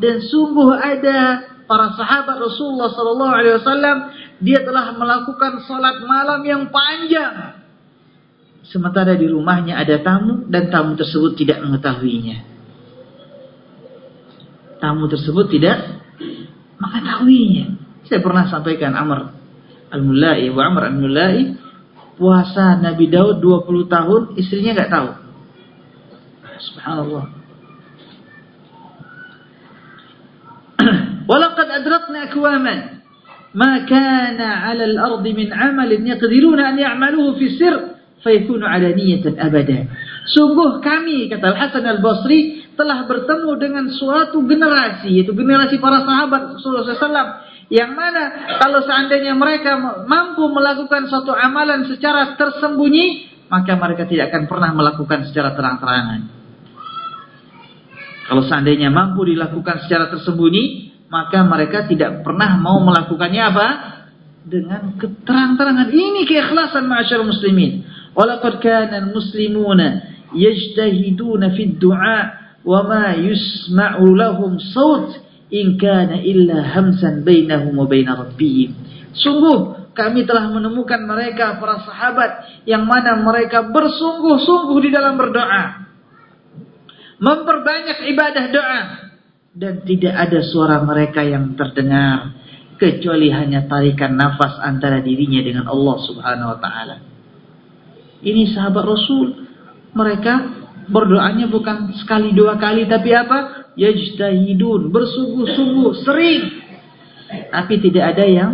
dan sungguh ada para sahabat Rasulullah sallallahu alaihi wasallam dia telah melakukan salat malam yang panjang. Sementara di rumahnya ada tamu dan tamu tersebut tidak mengetahuinya. Tamu tersebut tidak mengetahuinya. Saya pernah sampaikan Amr Al-Mulai wa Amr Al-Mulai puasa Nabi Daud 20 tahun istrinya nggak tahu. Subhanallah. Walaqad adrakna akwaman ma kana 'ala al-ard min 'amalin yaqdiruna an ya'maluhu fi sirr fayakunu 'alaniyatan abada. Sungguh kami kata Al-Hasan Al-Basri telah bertemu dengan suatu generasi yaitu generasi para sahabat Rasulullah Wasallam yang mana kalau seandainya mereka mampu melakukan suatu amalan secara tersembunyi, maka mereka tidak akan pernah melakukan secara terang-terangan. Kalau seandainya mampu dilakukan secara tersembunyi, maka mereka tidak pernah mau melakukannya apa? Dengan keterang-terangan. Ini keikhlasan ma'asyar muslimin. Walaqad kana al-muslimuna yajtahiduna fid du'a wa ma yusma'u lahum sawt in kana illa hamsan bainahum wa baina rabbihim. Sungguh kami telah menemukan mereka para sahabat yang mana mereka bersungguh-sungguh di dalam berdoa. Memperbanyak ibadah doa dan tidak ada suara mereka yang terdengar kecuali hanya tarikan nafas antara dirinya dengan Allah Subhanahu wa taala. Ini sahabat Rasul. Mereka berdoanya bukan sekali dua kali tapi apa? yajtahidun, bersungguh-sungguh, sering. Tapi tidak ada yang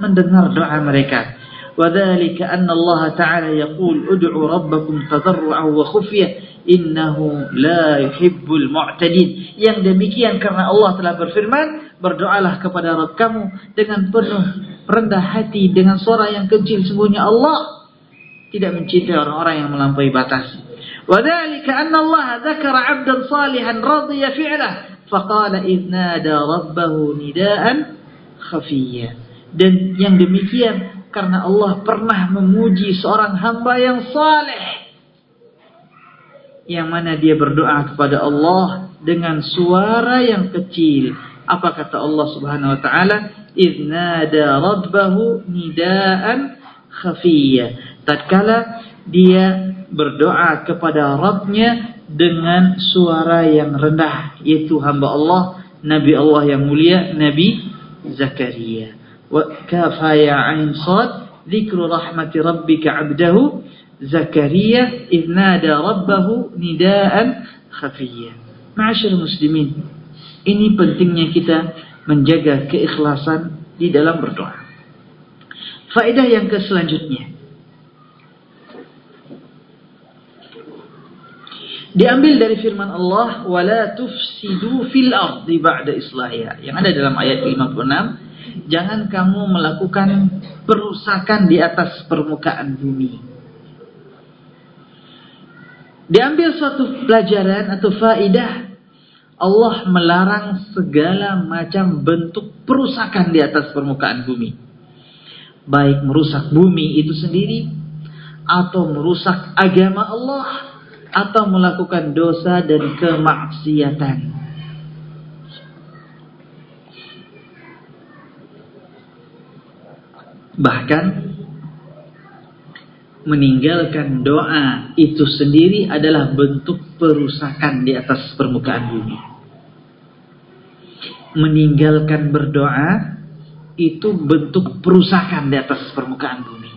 mendengar doa mereka. وذلك أن الله تعالى يقول ادعوا ربكم تضرعا وخفية إنه لا يحب المعتدين yang demikian karena Allah telah berfirman berdoalah kepada Rabb kamu dengan penuh rendah hati dengan suara yang kecil sungguhnya Allah tidak mencintai orang-orang yang melampaui batas وذلك أن الله ذكر عبدا صالحا رضي فعله فقال إذ نادى ربه نداء خفيا dan yang demikian karena Allah pernah memuji seorang hamba yang saleh yang mana dia berdoa kepada Allah dengan suara yang kecil apa kata Allah Subhanahu wa taala idnada rabbahu nidaan khafiyya tatkala dia berdoa kepada Rabbnya dengan suara yang rendah yaitu hamba Allah Nabi Allah yang mulia Nabi Zakaria. Wa kafa ya ain sad dzikru rahmati rabbika 'abdahu Zakaria idnada rabbahu nidaan khafiyya Ma'asyar muslimin ini pentingnya kita menjaga keikhlasan di dalam berdoa. Faedah yang ke selanjutnya Diambil dari firman Allah, "Wala tufsidu fil ardi ba'da islahiha." Yang ada dalam ayat 56, jangan kamu melakukan perusakan di atas permukaan bumi. Diambil suatu pelajaran atau faidah Allah melarang segala macam bentuk perusakan di atas permukaan bumi. Baik merusak bumi itu sendiri atau merusak agama Allah atau melakukan dosa dan kemaksiatan. Bahkan meninggalkan doa itu sendiri adalah bentuk perusakan di atas permukaan bumi. Meninggalkan berdoa itu bentuk perusakan di atas permukaan bumi.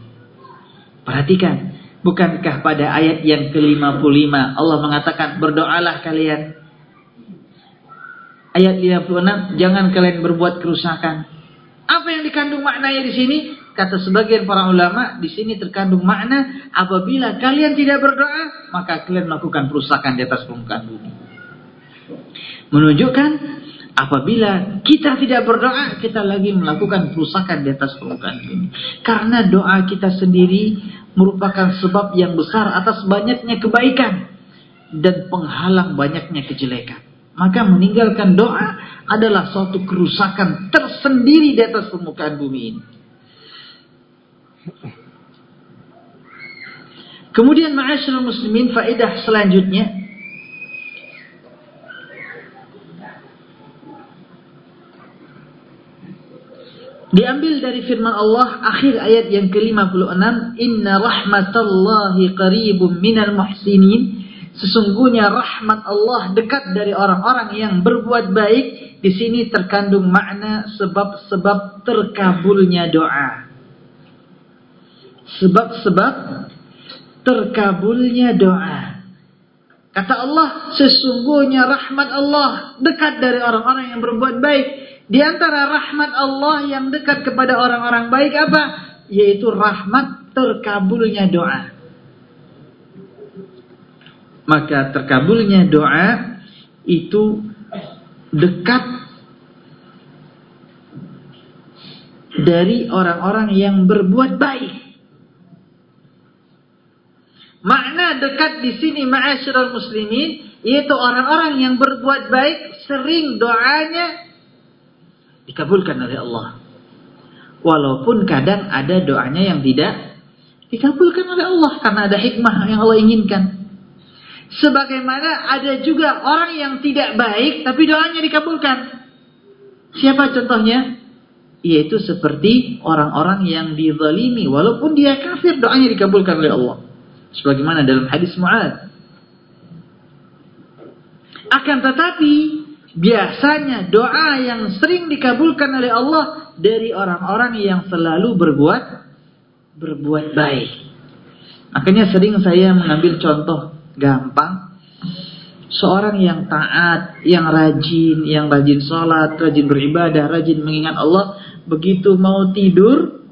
Perhatikan, bukankah pada ayat yang ke-55 Allah mengatakan berdoalah kalian. Ayat 56, jangan kalian berbuat kerusakan. Apa yang dikandung maknanya di sini? Kata sebagian para ulama, di sini terkandung makna apabila kalian tidak berdoa, maka kalian melakukan perusakan di atas permukaan bumi. Menunjukkan apabila kita tidak berdoa, kita lagi melakukan perusakan di atas permukaan bumi. Karena doa kita sendiri merupakan sebab yang besar atas banyaknya kebaikan dan penghalang banyaknya kejelekan. Maka meninggalkan doa adalah suatu kerusakan tersendiri di atas permukaan bumi ini. Kemudian ma'asyarul muslimin faedah selanjutnya Diambil dari firman Allah akhir ayat yang ke-56, "Inna rahmatallahi qaribum minal muhsinin." Sesungguhnya rahmat Allah dekat dari orang-orang yang berbuat baik. Di sini terkandung makna sebab-sebab terkabulnya doa sebab-sebab terkabulnya doa. Kata Allah, sesungguhnya rahmat Allah dekat dari orang-orang yang berbuat baik. Di antara rahmat Allah yang dekat kepada orang-orang baik apa? Yaitu rahmat terkabulnya doa. Maka terkabulnya doa itu dekat dari orang-orang yang berbuat baik. Makna dekat di sini ma'asyiral muslimin yaitu orang-orang yang berbuat baik sering doanya dikabulkan oleh Allah. Walaupun kadang ada doanya yang tidak dikabulkan oleh Allah karena ada hikmah yang Allah inginkan. Sebagaimana ada juga orang yang tidak baik tapi doanya dikabulkan. Siapa contohnya? Yaitu seperti orang-orang yang dizalimi walaupun dia kafir doanya dikabulkan oleh Allah sebagaimana dalam hadis Mu'ad. Akan tetapi biasanya doa yang sering dikabulkan oleh Allah dari orang-orang yang selalu berbuat berbuat baik. Makanya sering saya mengambil contoh gampang seorang yang taat, yang rajin, yang rajin sholat, rajin beribadah, rajin mengingat Allah, begitu mau tidur,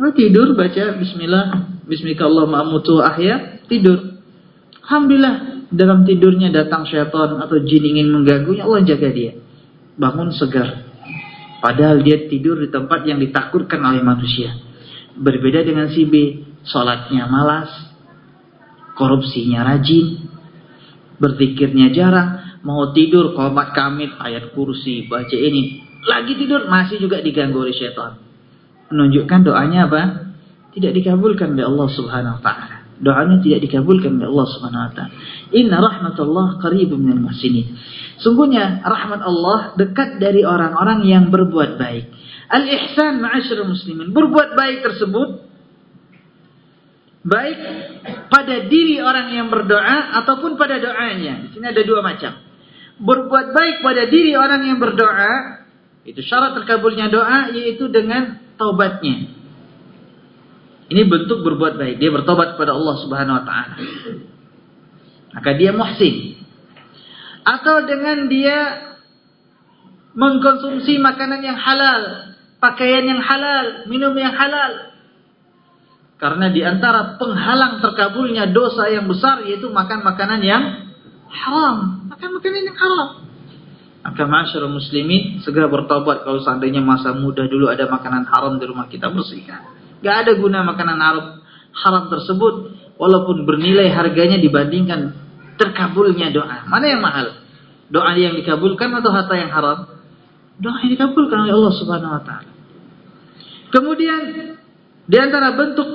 mau tidur baca Bismillah Bismika Allah ahya, tidur. Alhamdulillah, dalam tidurnya datang syaitan atau jin ingin mengganggunya, Allah jaga dia. Bangun segar. Padahal dia tidur di tempat yang ditakutkan oleh manusia. Berbeda dengan si B, sholatnya malas, korupsinya rajin, berzikirnya jarang, mau tidur komat kamit, ayat kursi, baca ini. Lagi tidur, masih juga diganggu oleh syaitan. Menunjukkan doanya apa? tidak dikabulkan oleh Allah Subhanahu wa taala. Doanya tidak dikabulkan oleh Allah Subhanahu wa taala. Inna rahmatullah qaribun minal muhsinin. Sungguhnya rahmat Allah dekat dari orang-orang yang berbuat baik. Al-ihsan ma'asyiral muslimin. Berbuat baik tersebut baik pada diri orang yang berdoa ataupun pada doanya. Di sini ada dua macam. Berbuat baik pada diri orang yang berdoa itu syarat terkabulnya doa yaitu dengan taubatnya. Ini bentuk berbuat baik. Dia bertobat kepada Allah Subhanahu wa taala. Maka dia muhsin. Atau dengan dia mengkonsumsi makanan yang halal, pakaian yang halal, minum yang halal. Karena di antara penghalang terkabulnya dosa yang besar yaitu makan makanan yang haram, makan makanan yang haram. Maka masyarakat muslimin segera bertobat kalau seandainya masa muda dulu ada makanan haram di rumah kita bersihkan. Gak ada guna makanan haram, haram tersebut walaupun bernilai harganya dibandingkan terkabulnya doa. Mana yang mahal? Doa yang dikabulkan atau harta yang haram? Doa yang dikabulkan oleh Allah Subhanahu wa taala. Kemudian di antara bentuk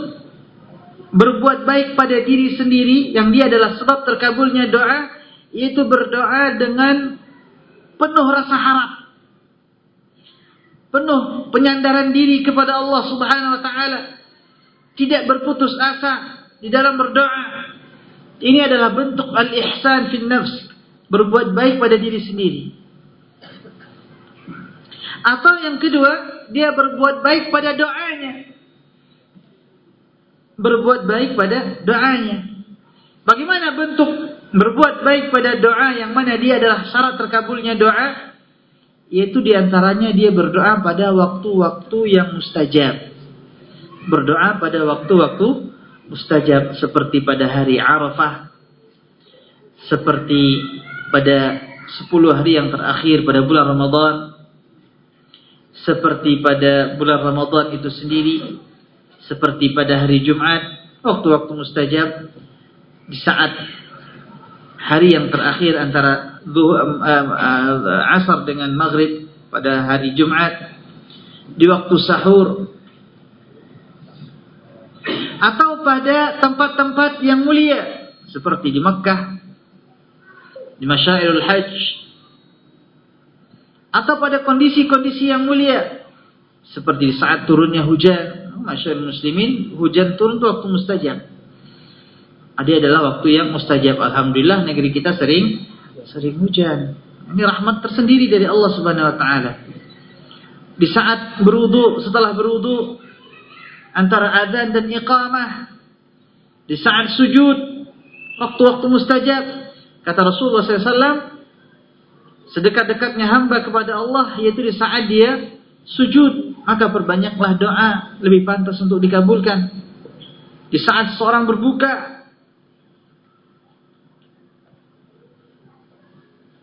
berbuat baik pada diri sendiri yang dia adalah sebab terkabulnya doa yaitu berdoa dengan penuh rasa harap penuh penyandaran diri kepada Allah Subhanahu wa taala, tidak berputus asa di dalam berdoa. Ini adalah bentuk al-ihsan fil nafs, berbuat baik pada diri sendiri. Atau yang kedua, dia berbuat baik pada doanya. Berbuat baik pada doanya. Bagaimana bentuk berbuat baik pada doa yang mana dia adalah syarat terkabulnya doa? Yaitu di antaranya dia berdoa pada waktu-waktu yang mustajab. Berdoa pada waktu-waktu mustajab seperti pada hari Arafah. Seperti pada 10 hari yang terakhir pada bulan Ramadan. Seperti pada bulan Ramadan itu sendiri. Seperti pada hari Jumat. Waktu-waktu mustajab. Di saat hari yang terakhir antara uh, asar dengan maghrib pada hari Jumat. Di waktu sahur. Atau pada tempat-tempat yang mulia. Seperti di Makkah. Di Masyairul Hajj. Atau pada kondisi-kondisi yang mulia. Seperti saat turunnya hujan. Masyairul Muslimin hujan turun waktu mustajab ada adalah waktu yang mustajab Alhamdulillah negeri kita sering sering hujan. Ini rahmat tersendiri dari Allah Subhanahu wa taala. Di saat berudu, setelah berudu antara adzan dan iqamah, di saat sujud, waktu-waktu mustajab, kata Rasulullah SAW, sedekat-dekatnya hamba kepada Allah yaitu di saat dia sujud, maka perbanyaklah doa lebih pantas untuk dikabulkan. Di saat seorang berbuka,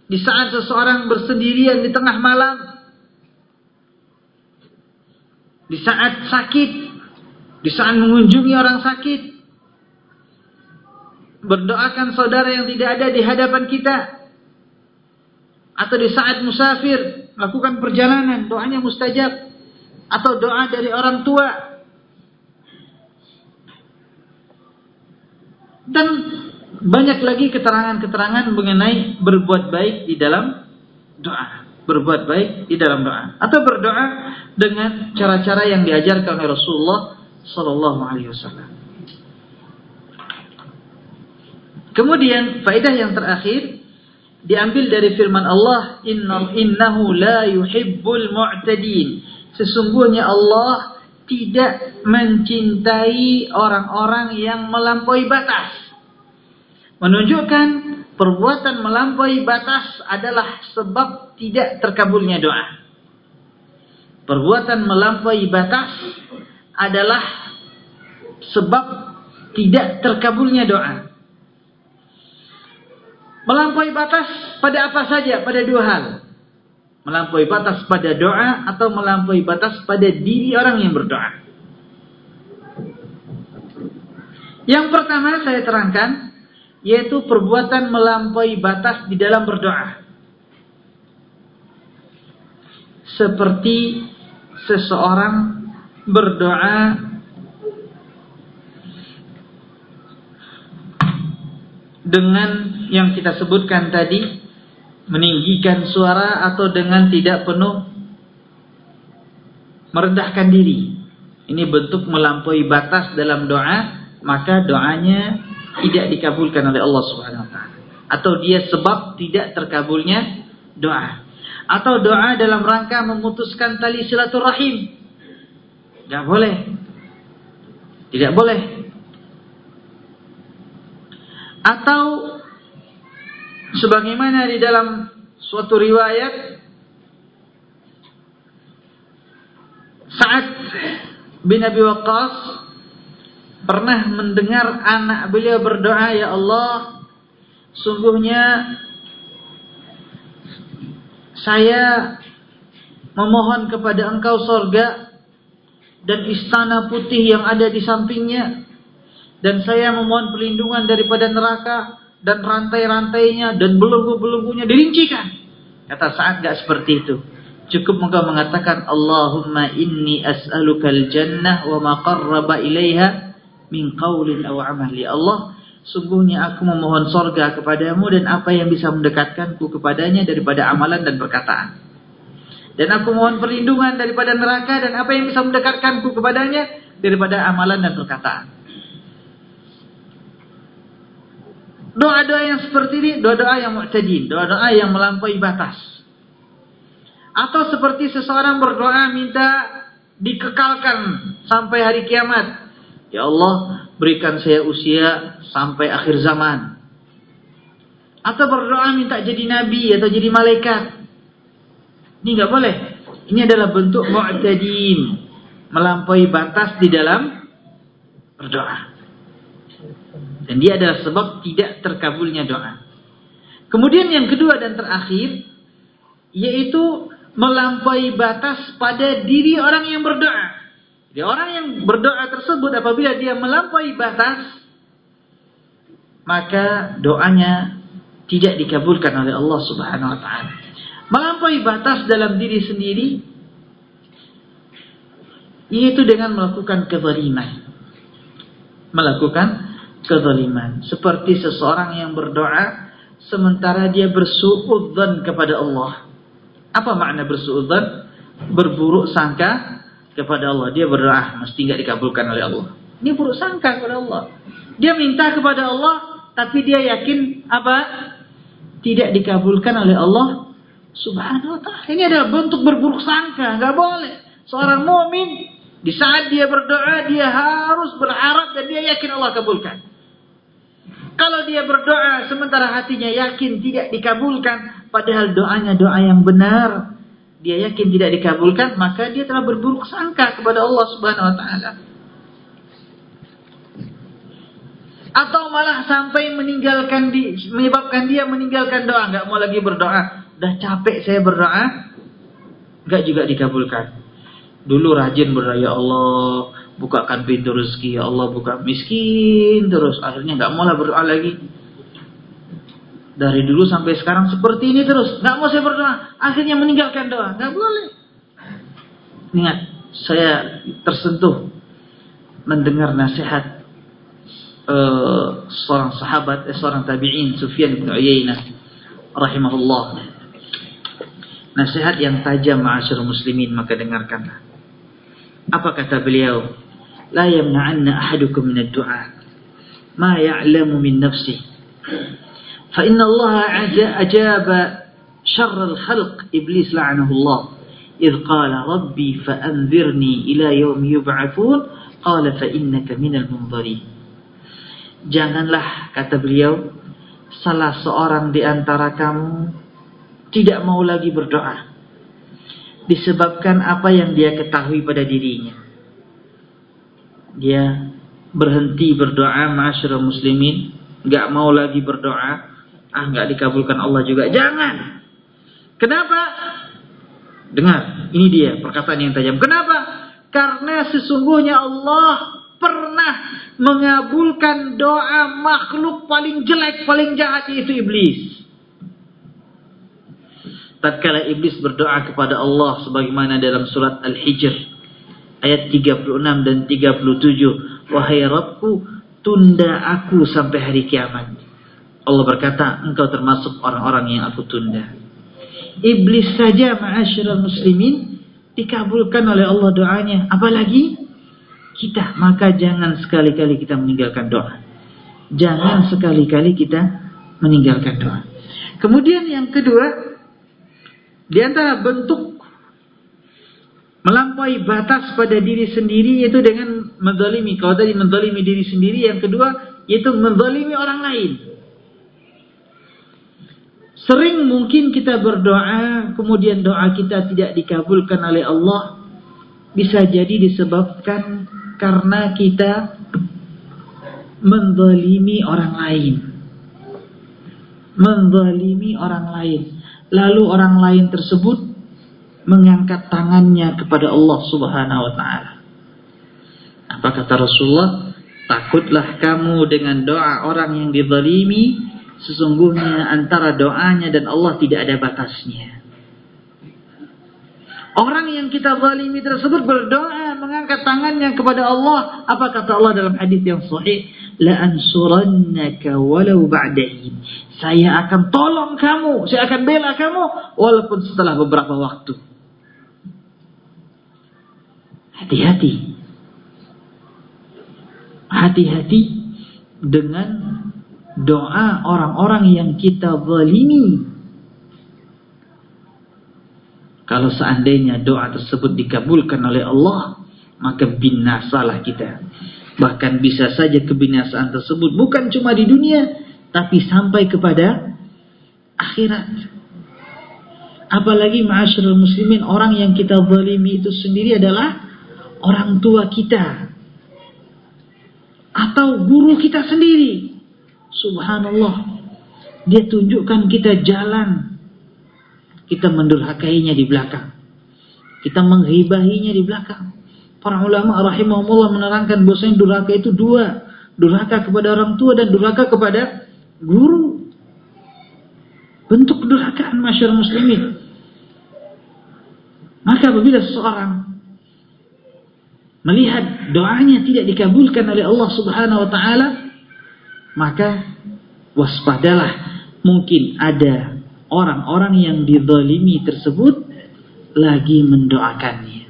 Di saat seseorang bersendirian di tengah malam. Di saat sakit. Di saat mengunjungi orang sakit. Berdoakan saudara yang tidak ada di hadapan kita. Atau di saat musafir. Lakukan perjalanan. Doanya mustajab. Atau doa dari orang tua. Dan banyak lagi keterangan-keterangan mengenai berbuat baik di dalam doa. Berbuat baik di dalam doa. Atau berdoa dengan cara-cara yang diajarkan oleh Rasulullah Sallallahu Alaihi Wasallam. Kemudian faedah yang terakhir diambil dari firman Allah Inna innahu la yuhibbul mu'tadin. Sesungguhnya Allah tidak mencintai orang-orang yang melampaui batas menunjukkan perbuatan melampaui batas adalah sebab tidak terkabulnya doa. Perbuatan melampaui batas adalah sebab tidak terkabulnya doa. Melampaui batas pada apa saja? Pada dua hal. Melampaui batas pada doa atau melampaui batas pada diri orang yang berdoa. Yang pertama saya terangkan yaitu perbuatan melampaui batas di dalam berdoa. Seperti seseorang berdoa dengan yang kita sebutkan tadi meninggikan suara atau dengan tidak penuh merendahkan diri. Ini bentuk melampaui batas dalam doa, maka doanya tidak dikabulkan oleh Allah Subhanahu wa taala. Atau dia sebab tidak terkabulnya doa. Atau doa dalam rangka memutuskan tali silaturahim. Tidak boleh. Tidak boleh. Atau sebagaimana di dalam suatu riwayat saat bin Abi Waqqas pernah mendengar anak beliau berdoa, Ya Allah, sungguhnya saya memohon kepada engkau sorga dan istana putih yang ada di sampingnya dan saya memohon perlindungan daripada neraka dan rantai-rantainya dan belenggu-belenggunya dirincikan. Kata saat gak seperti itu. Cukup engkau mengatakan Allahumma inni as'alukal jannah wa ma qarraba ilaiha min qaulin aw amali. Allah, sungguhnya aku memohon sorga kepadamu dan apa yang bisa mendekatkanku kepadanya daripada amalan dan perkataan. Dan aku mohon perlindungan daripada neraka dan apa yang bisa mendekatkanku kepadanya daripada amalan dan perkataan. Doa-doa yang seperti ini, doa-doa yang mu'tadin, doa-doa yang melampaui batas. Atau seperti seseorang berdoa minta dikekalkan sampai hari kiamat. Ya Allah, berikan saya usia sampai akhir zaman. Atau berdoa minta jadi nabi atau jadi malaikat. Ini nggak boleh. Ini adalah bentuk mu'tadin, melampaui batas di dalam berdoa. Dan dia adalah sebab tidak terkabulnya doa. Kemudian yang kedua dan terakhir, yaitu melampaui batas pada diri orang yang berdoa. Jadi orang yang berdoa tersebut apabila dia melampaui batas, maka doanya tidak dikabulkan oleh Allah Subhanahu wa taala. Melampaui batas dalam diri sendiri yaitu dengan melakukan kezaliman. Melakukan kezaliman. Seperti seseorang yang berdoa sementara dia bersuudzon kepada Allah. Apa makna bersuudzon? Berburuk sangka kepada Allah. Dia berdoa mesti nggak dikabulkan oleh Allah. Ini buruk sangka kepada Allah. Dia minta kepada Allah tapi dia yakin apa? Tidak dikabulkan oleh Allah Subhanahu wa taala. Ini adalah bentuk berburuk sangka, nggak boleh. Seorang mukmin di saat dia berdoa dia harus berharap dan dia yakin Allah kabulkan. Kalau dia berdoa sementara hatinya yakin tidak dikabulkan, padahal doanya doa yang benar, dia yakin tidak dikabulkan, maka dia telah berburuk sangka kepada Allah Subhanahu wa taala. Atau malah sampai meninggalkan di, menyebabkan dia meninggalkan doa, nggak mau lagi berdoa. Udah capek saya berdoa, nggak juga dikabulkan. Dulu rajin berdoa, ya Allah, bukakan pintu rezeki ya Allah buka miskin terus akhirnya nggak mau lah berdoa lagi dari dulu sampai sekarang seperti ini terus. Nggak mau saya berdoa, akhirnya meninggalkan doa. Nggak boleh. Ingat, saya tersentuh mendengar nasihat uh, seorang sahabat, eh, seorang tabi'in, Sufyan bin Uyainah, rahimahullah. Nasihat yang tajam ma'asyur muslimin, maka dengarkanlah. Apa kata beliau? La yamna'anna ahadukum minad du'a. Ma ya'lamu min nafsih فإن الله أجاب شر الخلق إبليس لعنه الله إذ قال ربي فأنذرني إلى يوم يبعثون قال فإنك من المنظرين Janganlah, kata beliau, salah seorang di antara kamu tidak mau lagi berdoa. Disebabkan apa yang dia ketahui pada dirinya dia berhenti berdoa masyarakat muslimin nggak mau lagi berdoa ah nggak dikabulkan Allah juga. Jangan. Kenapa? Dengar ini dia perkataan yang tajam. Kenapa? Karena sesungguhnya Allah pernah mengabulkan doa makhluk paling jelek paling jahat yaitu iblis. Tatkala iblis berdoa kepada Allah sebagaimana dalam surat Al-Hijr ayat 36 dan 37 wahai Rabbku tunda aku sampai hari kiamat Allah berkata engkau termasuk orang-orang yang aku tunda iblis saja ma'asyiral muslimin dikabulkan oleh Allah doanya apalagi kita maka jangan sekali-kali kita meninggalkan doa jangan sekali-kali kita meninggalkan doa kemudian yang kedua di antara bentuk melampaui batas pada diri sendiri yaitu dengan menzalimi. Kalau tadi menzalimi diri sendiri, yang kedua yaitu menzalimi orang lain. Sering mungkin kita berdoa, kemudian doa kita tidak dikabulkan oleh Allah. Bisa jadi disebabkan karena kita menzalimi orang lain. Menzalimi orang lain. Lalu orang lain tersebut mengangkat tangannya kepada Allah Subhanahu wa taala. Apa kata Rasulullah? Takutlah kamu dengan doa orang yang dizalimi, sesungguhnya antara doanya dan Allah tidak ada batasnya. Orang yang kita zalimi tersebut berdoa mengangkat tangannya kepada Allah. Apa kata Allah dalam hadis yang sahih? La ansurannaka walau ba'dahin. Saya akan tolong kamu, saya akan bela kamu walaupun setelah beberapa waktu. Hati-hati. Hati-hati dengan doa orang-orang yang kita zalimi. Kalau seandainya doa tersebut dikabulkan oleh Allah, maka binasalah kita. Bahkan bisa saja kebinasaan tersebut bukan cuma di dunia, tapi sampai kepada akhirat. Apalagi ma'asyarul muslimin orang yang kita zalimi itu sendiri adalah orang tua kita. Atau guru kita sendiri. Subhanallah. Dia tunjukkan kita jalan. Kita mendurhakainya di belakang. Kita menghibahinya di belakang. Para ulama rahimahumullah menerangkan bahwasanya durhaka itu dua. Durhaka kepada orang tua dan durhaka kepada guru. Bentuk kedurhakaan masyarakat muslimin. Maka apabila seseorang melihat doanya tidak dikabulkan oleh Allah Subhanahu wa taala, maka waspadalah mungkin ada orang-orang yang dizalimi tersebut lagi mendoakannya.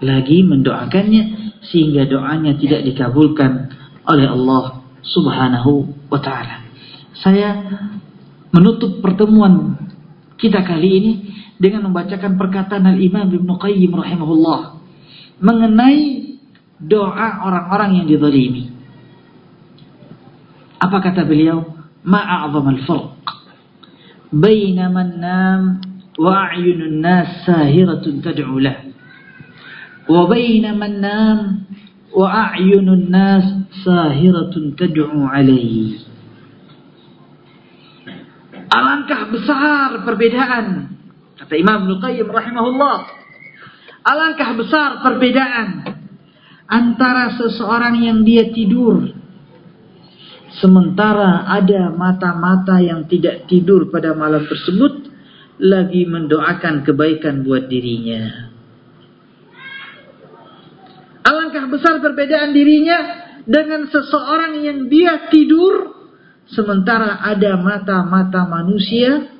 Lagi mendoakannya sehingga doanya tidak dikabulkan oleh Allah Subhanahu wa taala. Saya menutup pertemuan kita kali ini dengan membacakan perkataan Al-Imam Ibnu Qayyim rahimahullah mengenai doa orang-orang yang dizalimi. Apa kata beliau? Ma'a'zam al-farq baina man nam wa a'yunun nas sahiratun tad'u lah wa baina man nam wa a'yunun nas sahiratun tad'u alaihi Alangkah besar perbedaan kata Imam Qayyim rahimahullah. Alangkah besar perbedaan antara seseorang yang dia tidur sementara ada mata-mata yang tidak tidur pada malam tersebut lagi mendoakan kebaikan buat dirinya. Alangkah besar perbedaan dirinya dengan seseorang yang dia tidur Sementara ada mata-mata manusia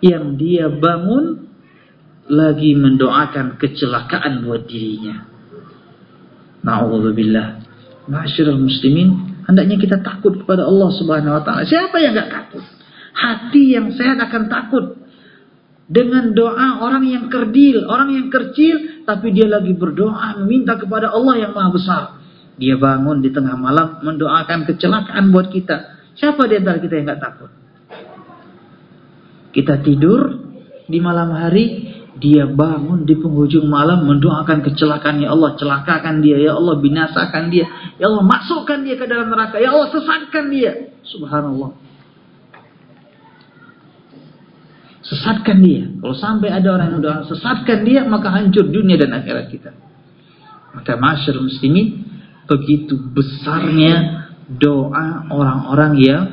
yang dia bangun lagi mendoakan kecelakaan buat dirinya. Na'udzubillah. Ma'asyiral muslimin, hendaknya kita takut kepada Allah Subhanahu wa taala. Siapa yang enggak takut? Hati yang sehat akan takut. Dengan doa orang yang kerdil, orang yang kecil, tapi dia lagi berdoa meminta kepada Allah yang Maha Besar. Dia bangun di tengah malam mendoakan kecelakaan buat kita. Siapa di antara kita yang nggak takut? Kita tidur di malam hari, dia bangun di penghujung malam mendoakan kecelakaan ya Allah. Celakakan dia ya Allah. Binasakan dia. Ya Allah masukkan dia ke dalam neraka. Ya Allah sesatkan dia. Subhanallah. Sesatkan dia. Kalau sampai ada orang yang doa sesatkan dia maka hancur dunia dan akhirat kita. Maka masyarakat muslimin begitu besarnya doa orang-orang yang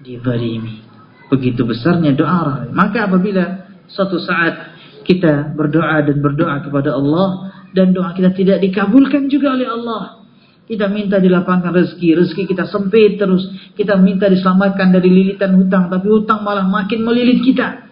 dizalimi. Begitu besarnya doa orang. Maka apabila suatu saat kita berdoa dan berdoa kepada Allah dan doa kita tidak dikabulkan juga oleh Allah. Kita minta dilapangkan rezeki, rezeki kita sempit terus. Kita minta diselamatkan dari lilitan hutang, tapi hutang malah makin melilit kita.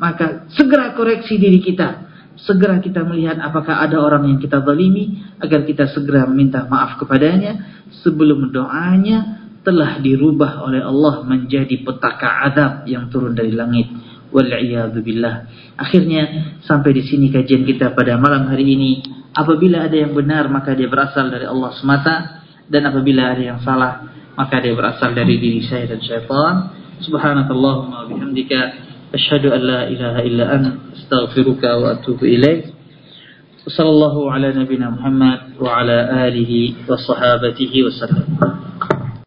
Maka segera koreksi diri kita. Segera kita melihat apakah ada orang yang kita zalimi agar kita segera meminta maaf kepadanya sebelum doanya telah dirubah oleh Allah menjadi petaka adab yang turun dari langit Wal'iyadzubillah. Akhirnya sampai di sini kajian kita pada malam hari ini. Apabila ada yang benar maka dia berasal dari Allah semata dan apabila ada yang salah maka dia berasal dari diri saya dan syaitan. Subhanakallahumma bihamdika asyhadu an la ilaha illa anta astaghfiruka wa atubu ilaik. وصلى الله على نبينا محمد وعلى آله وصحابته وسلم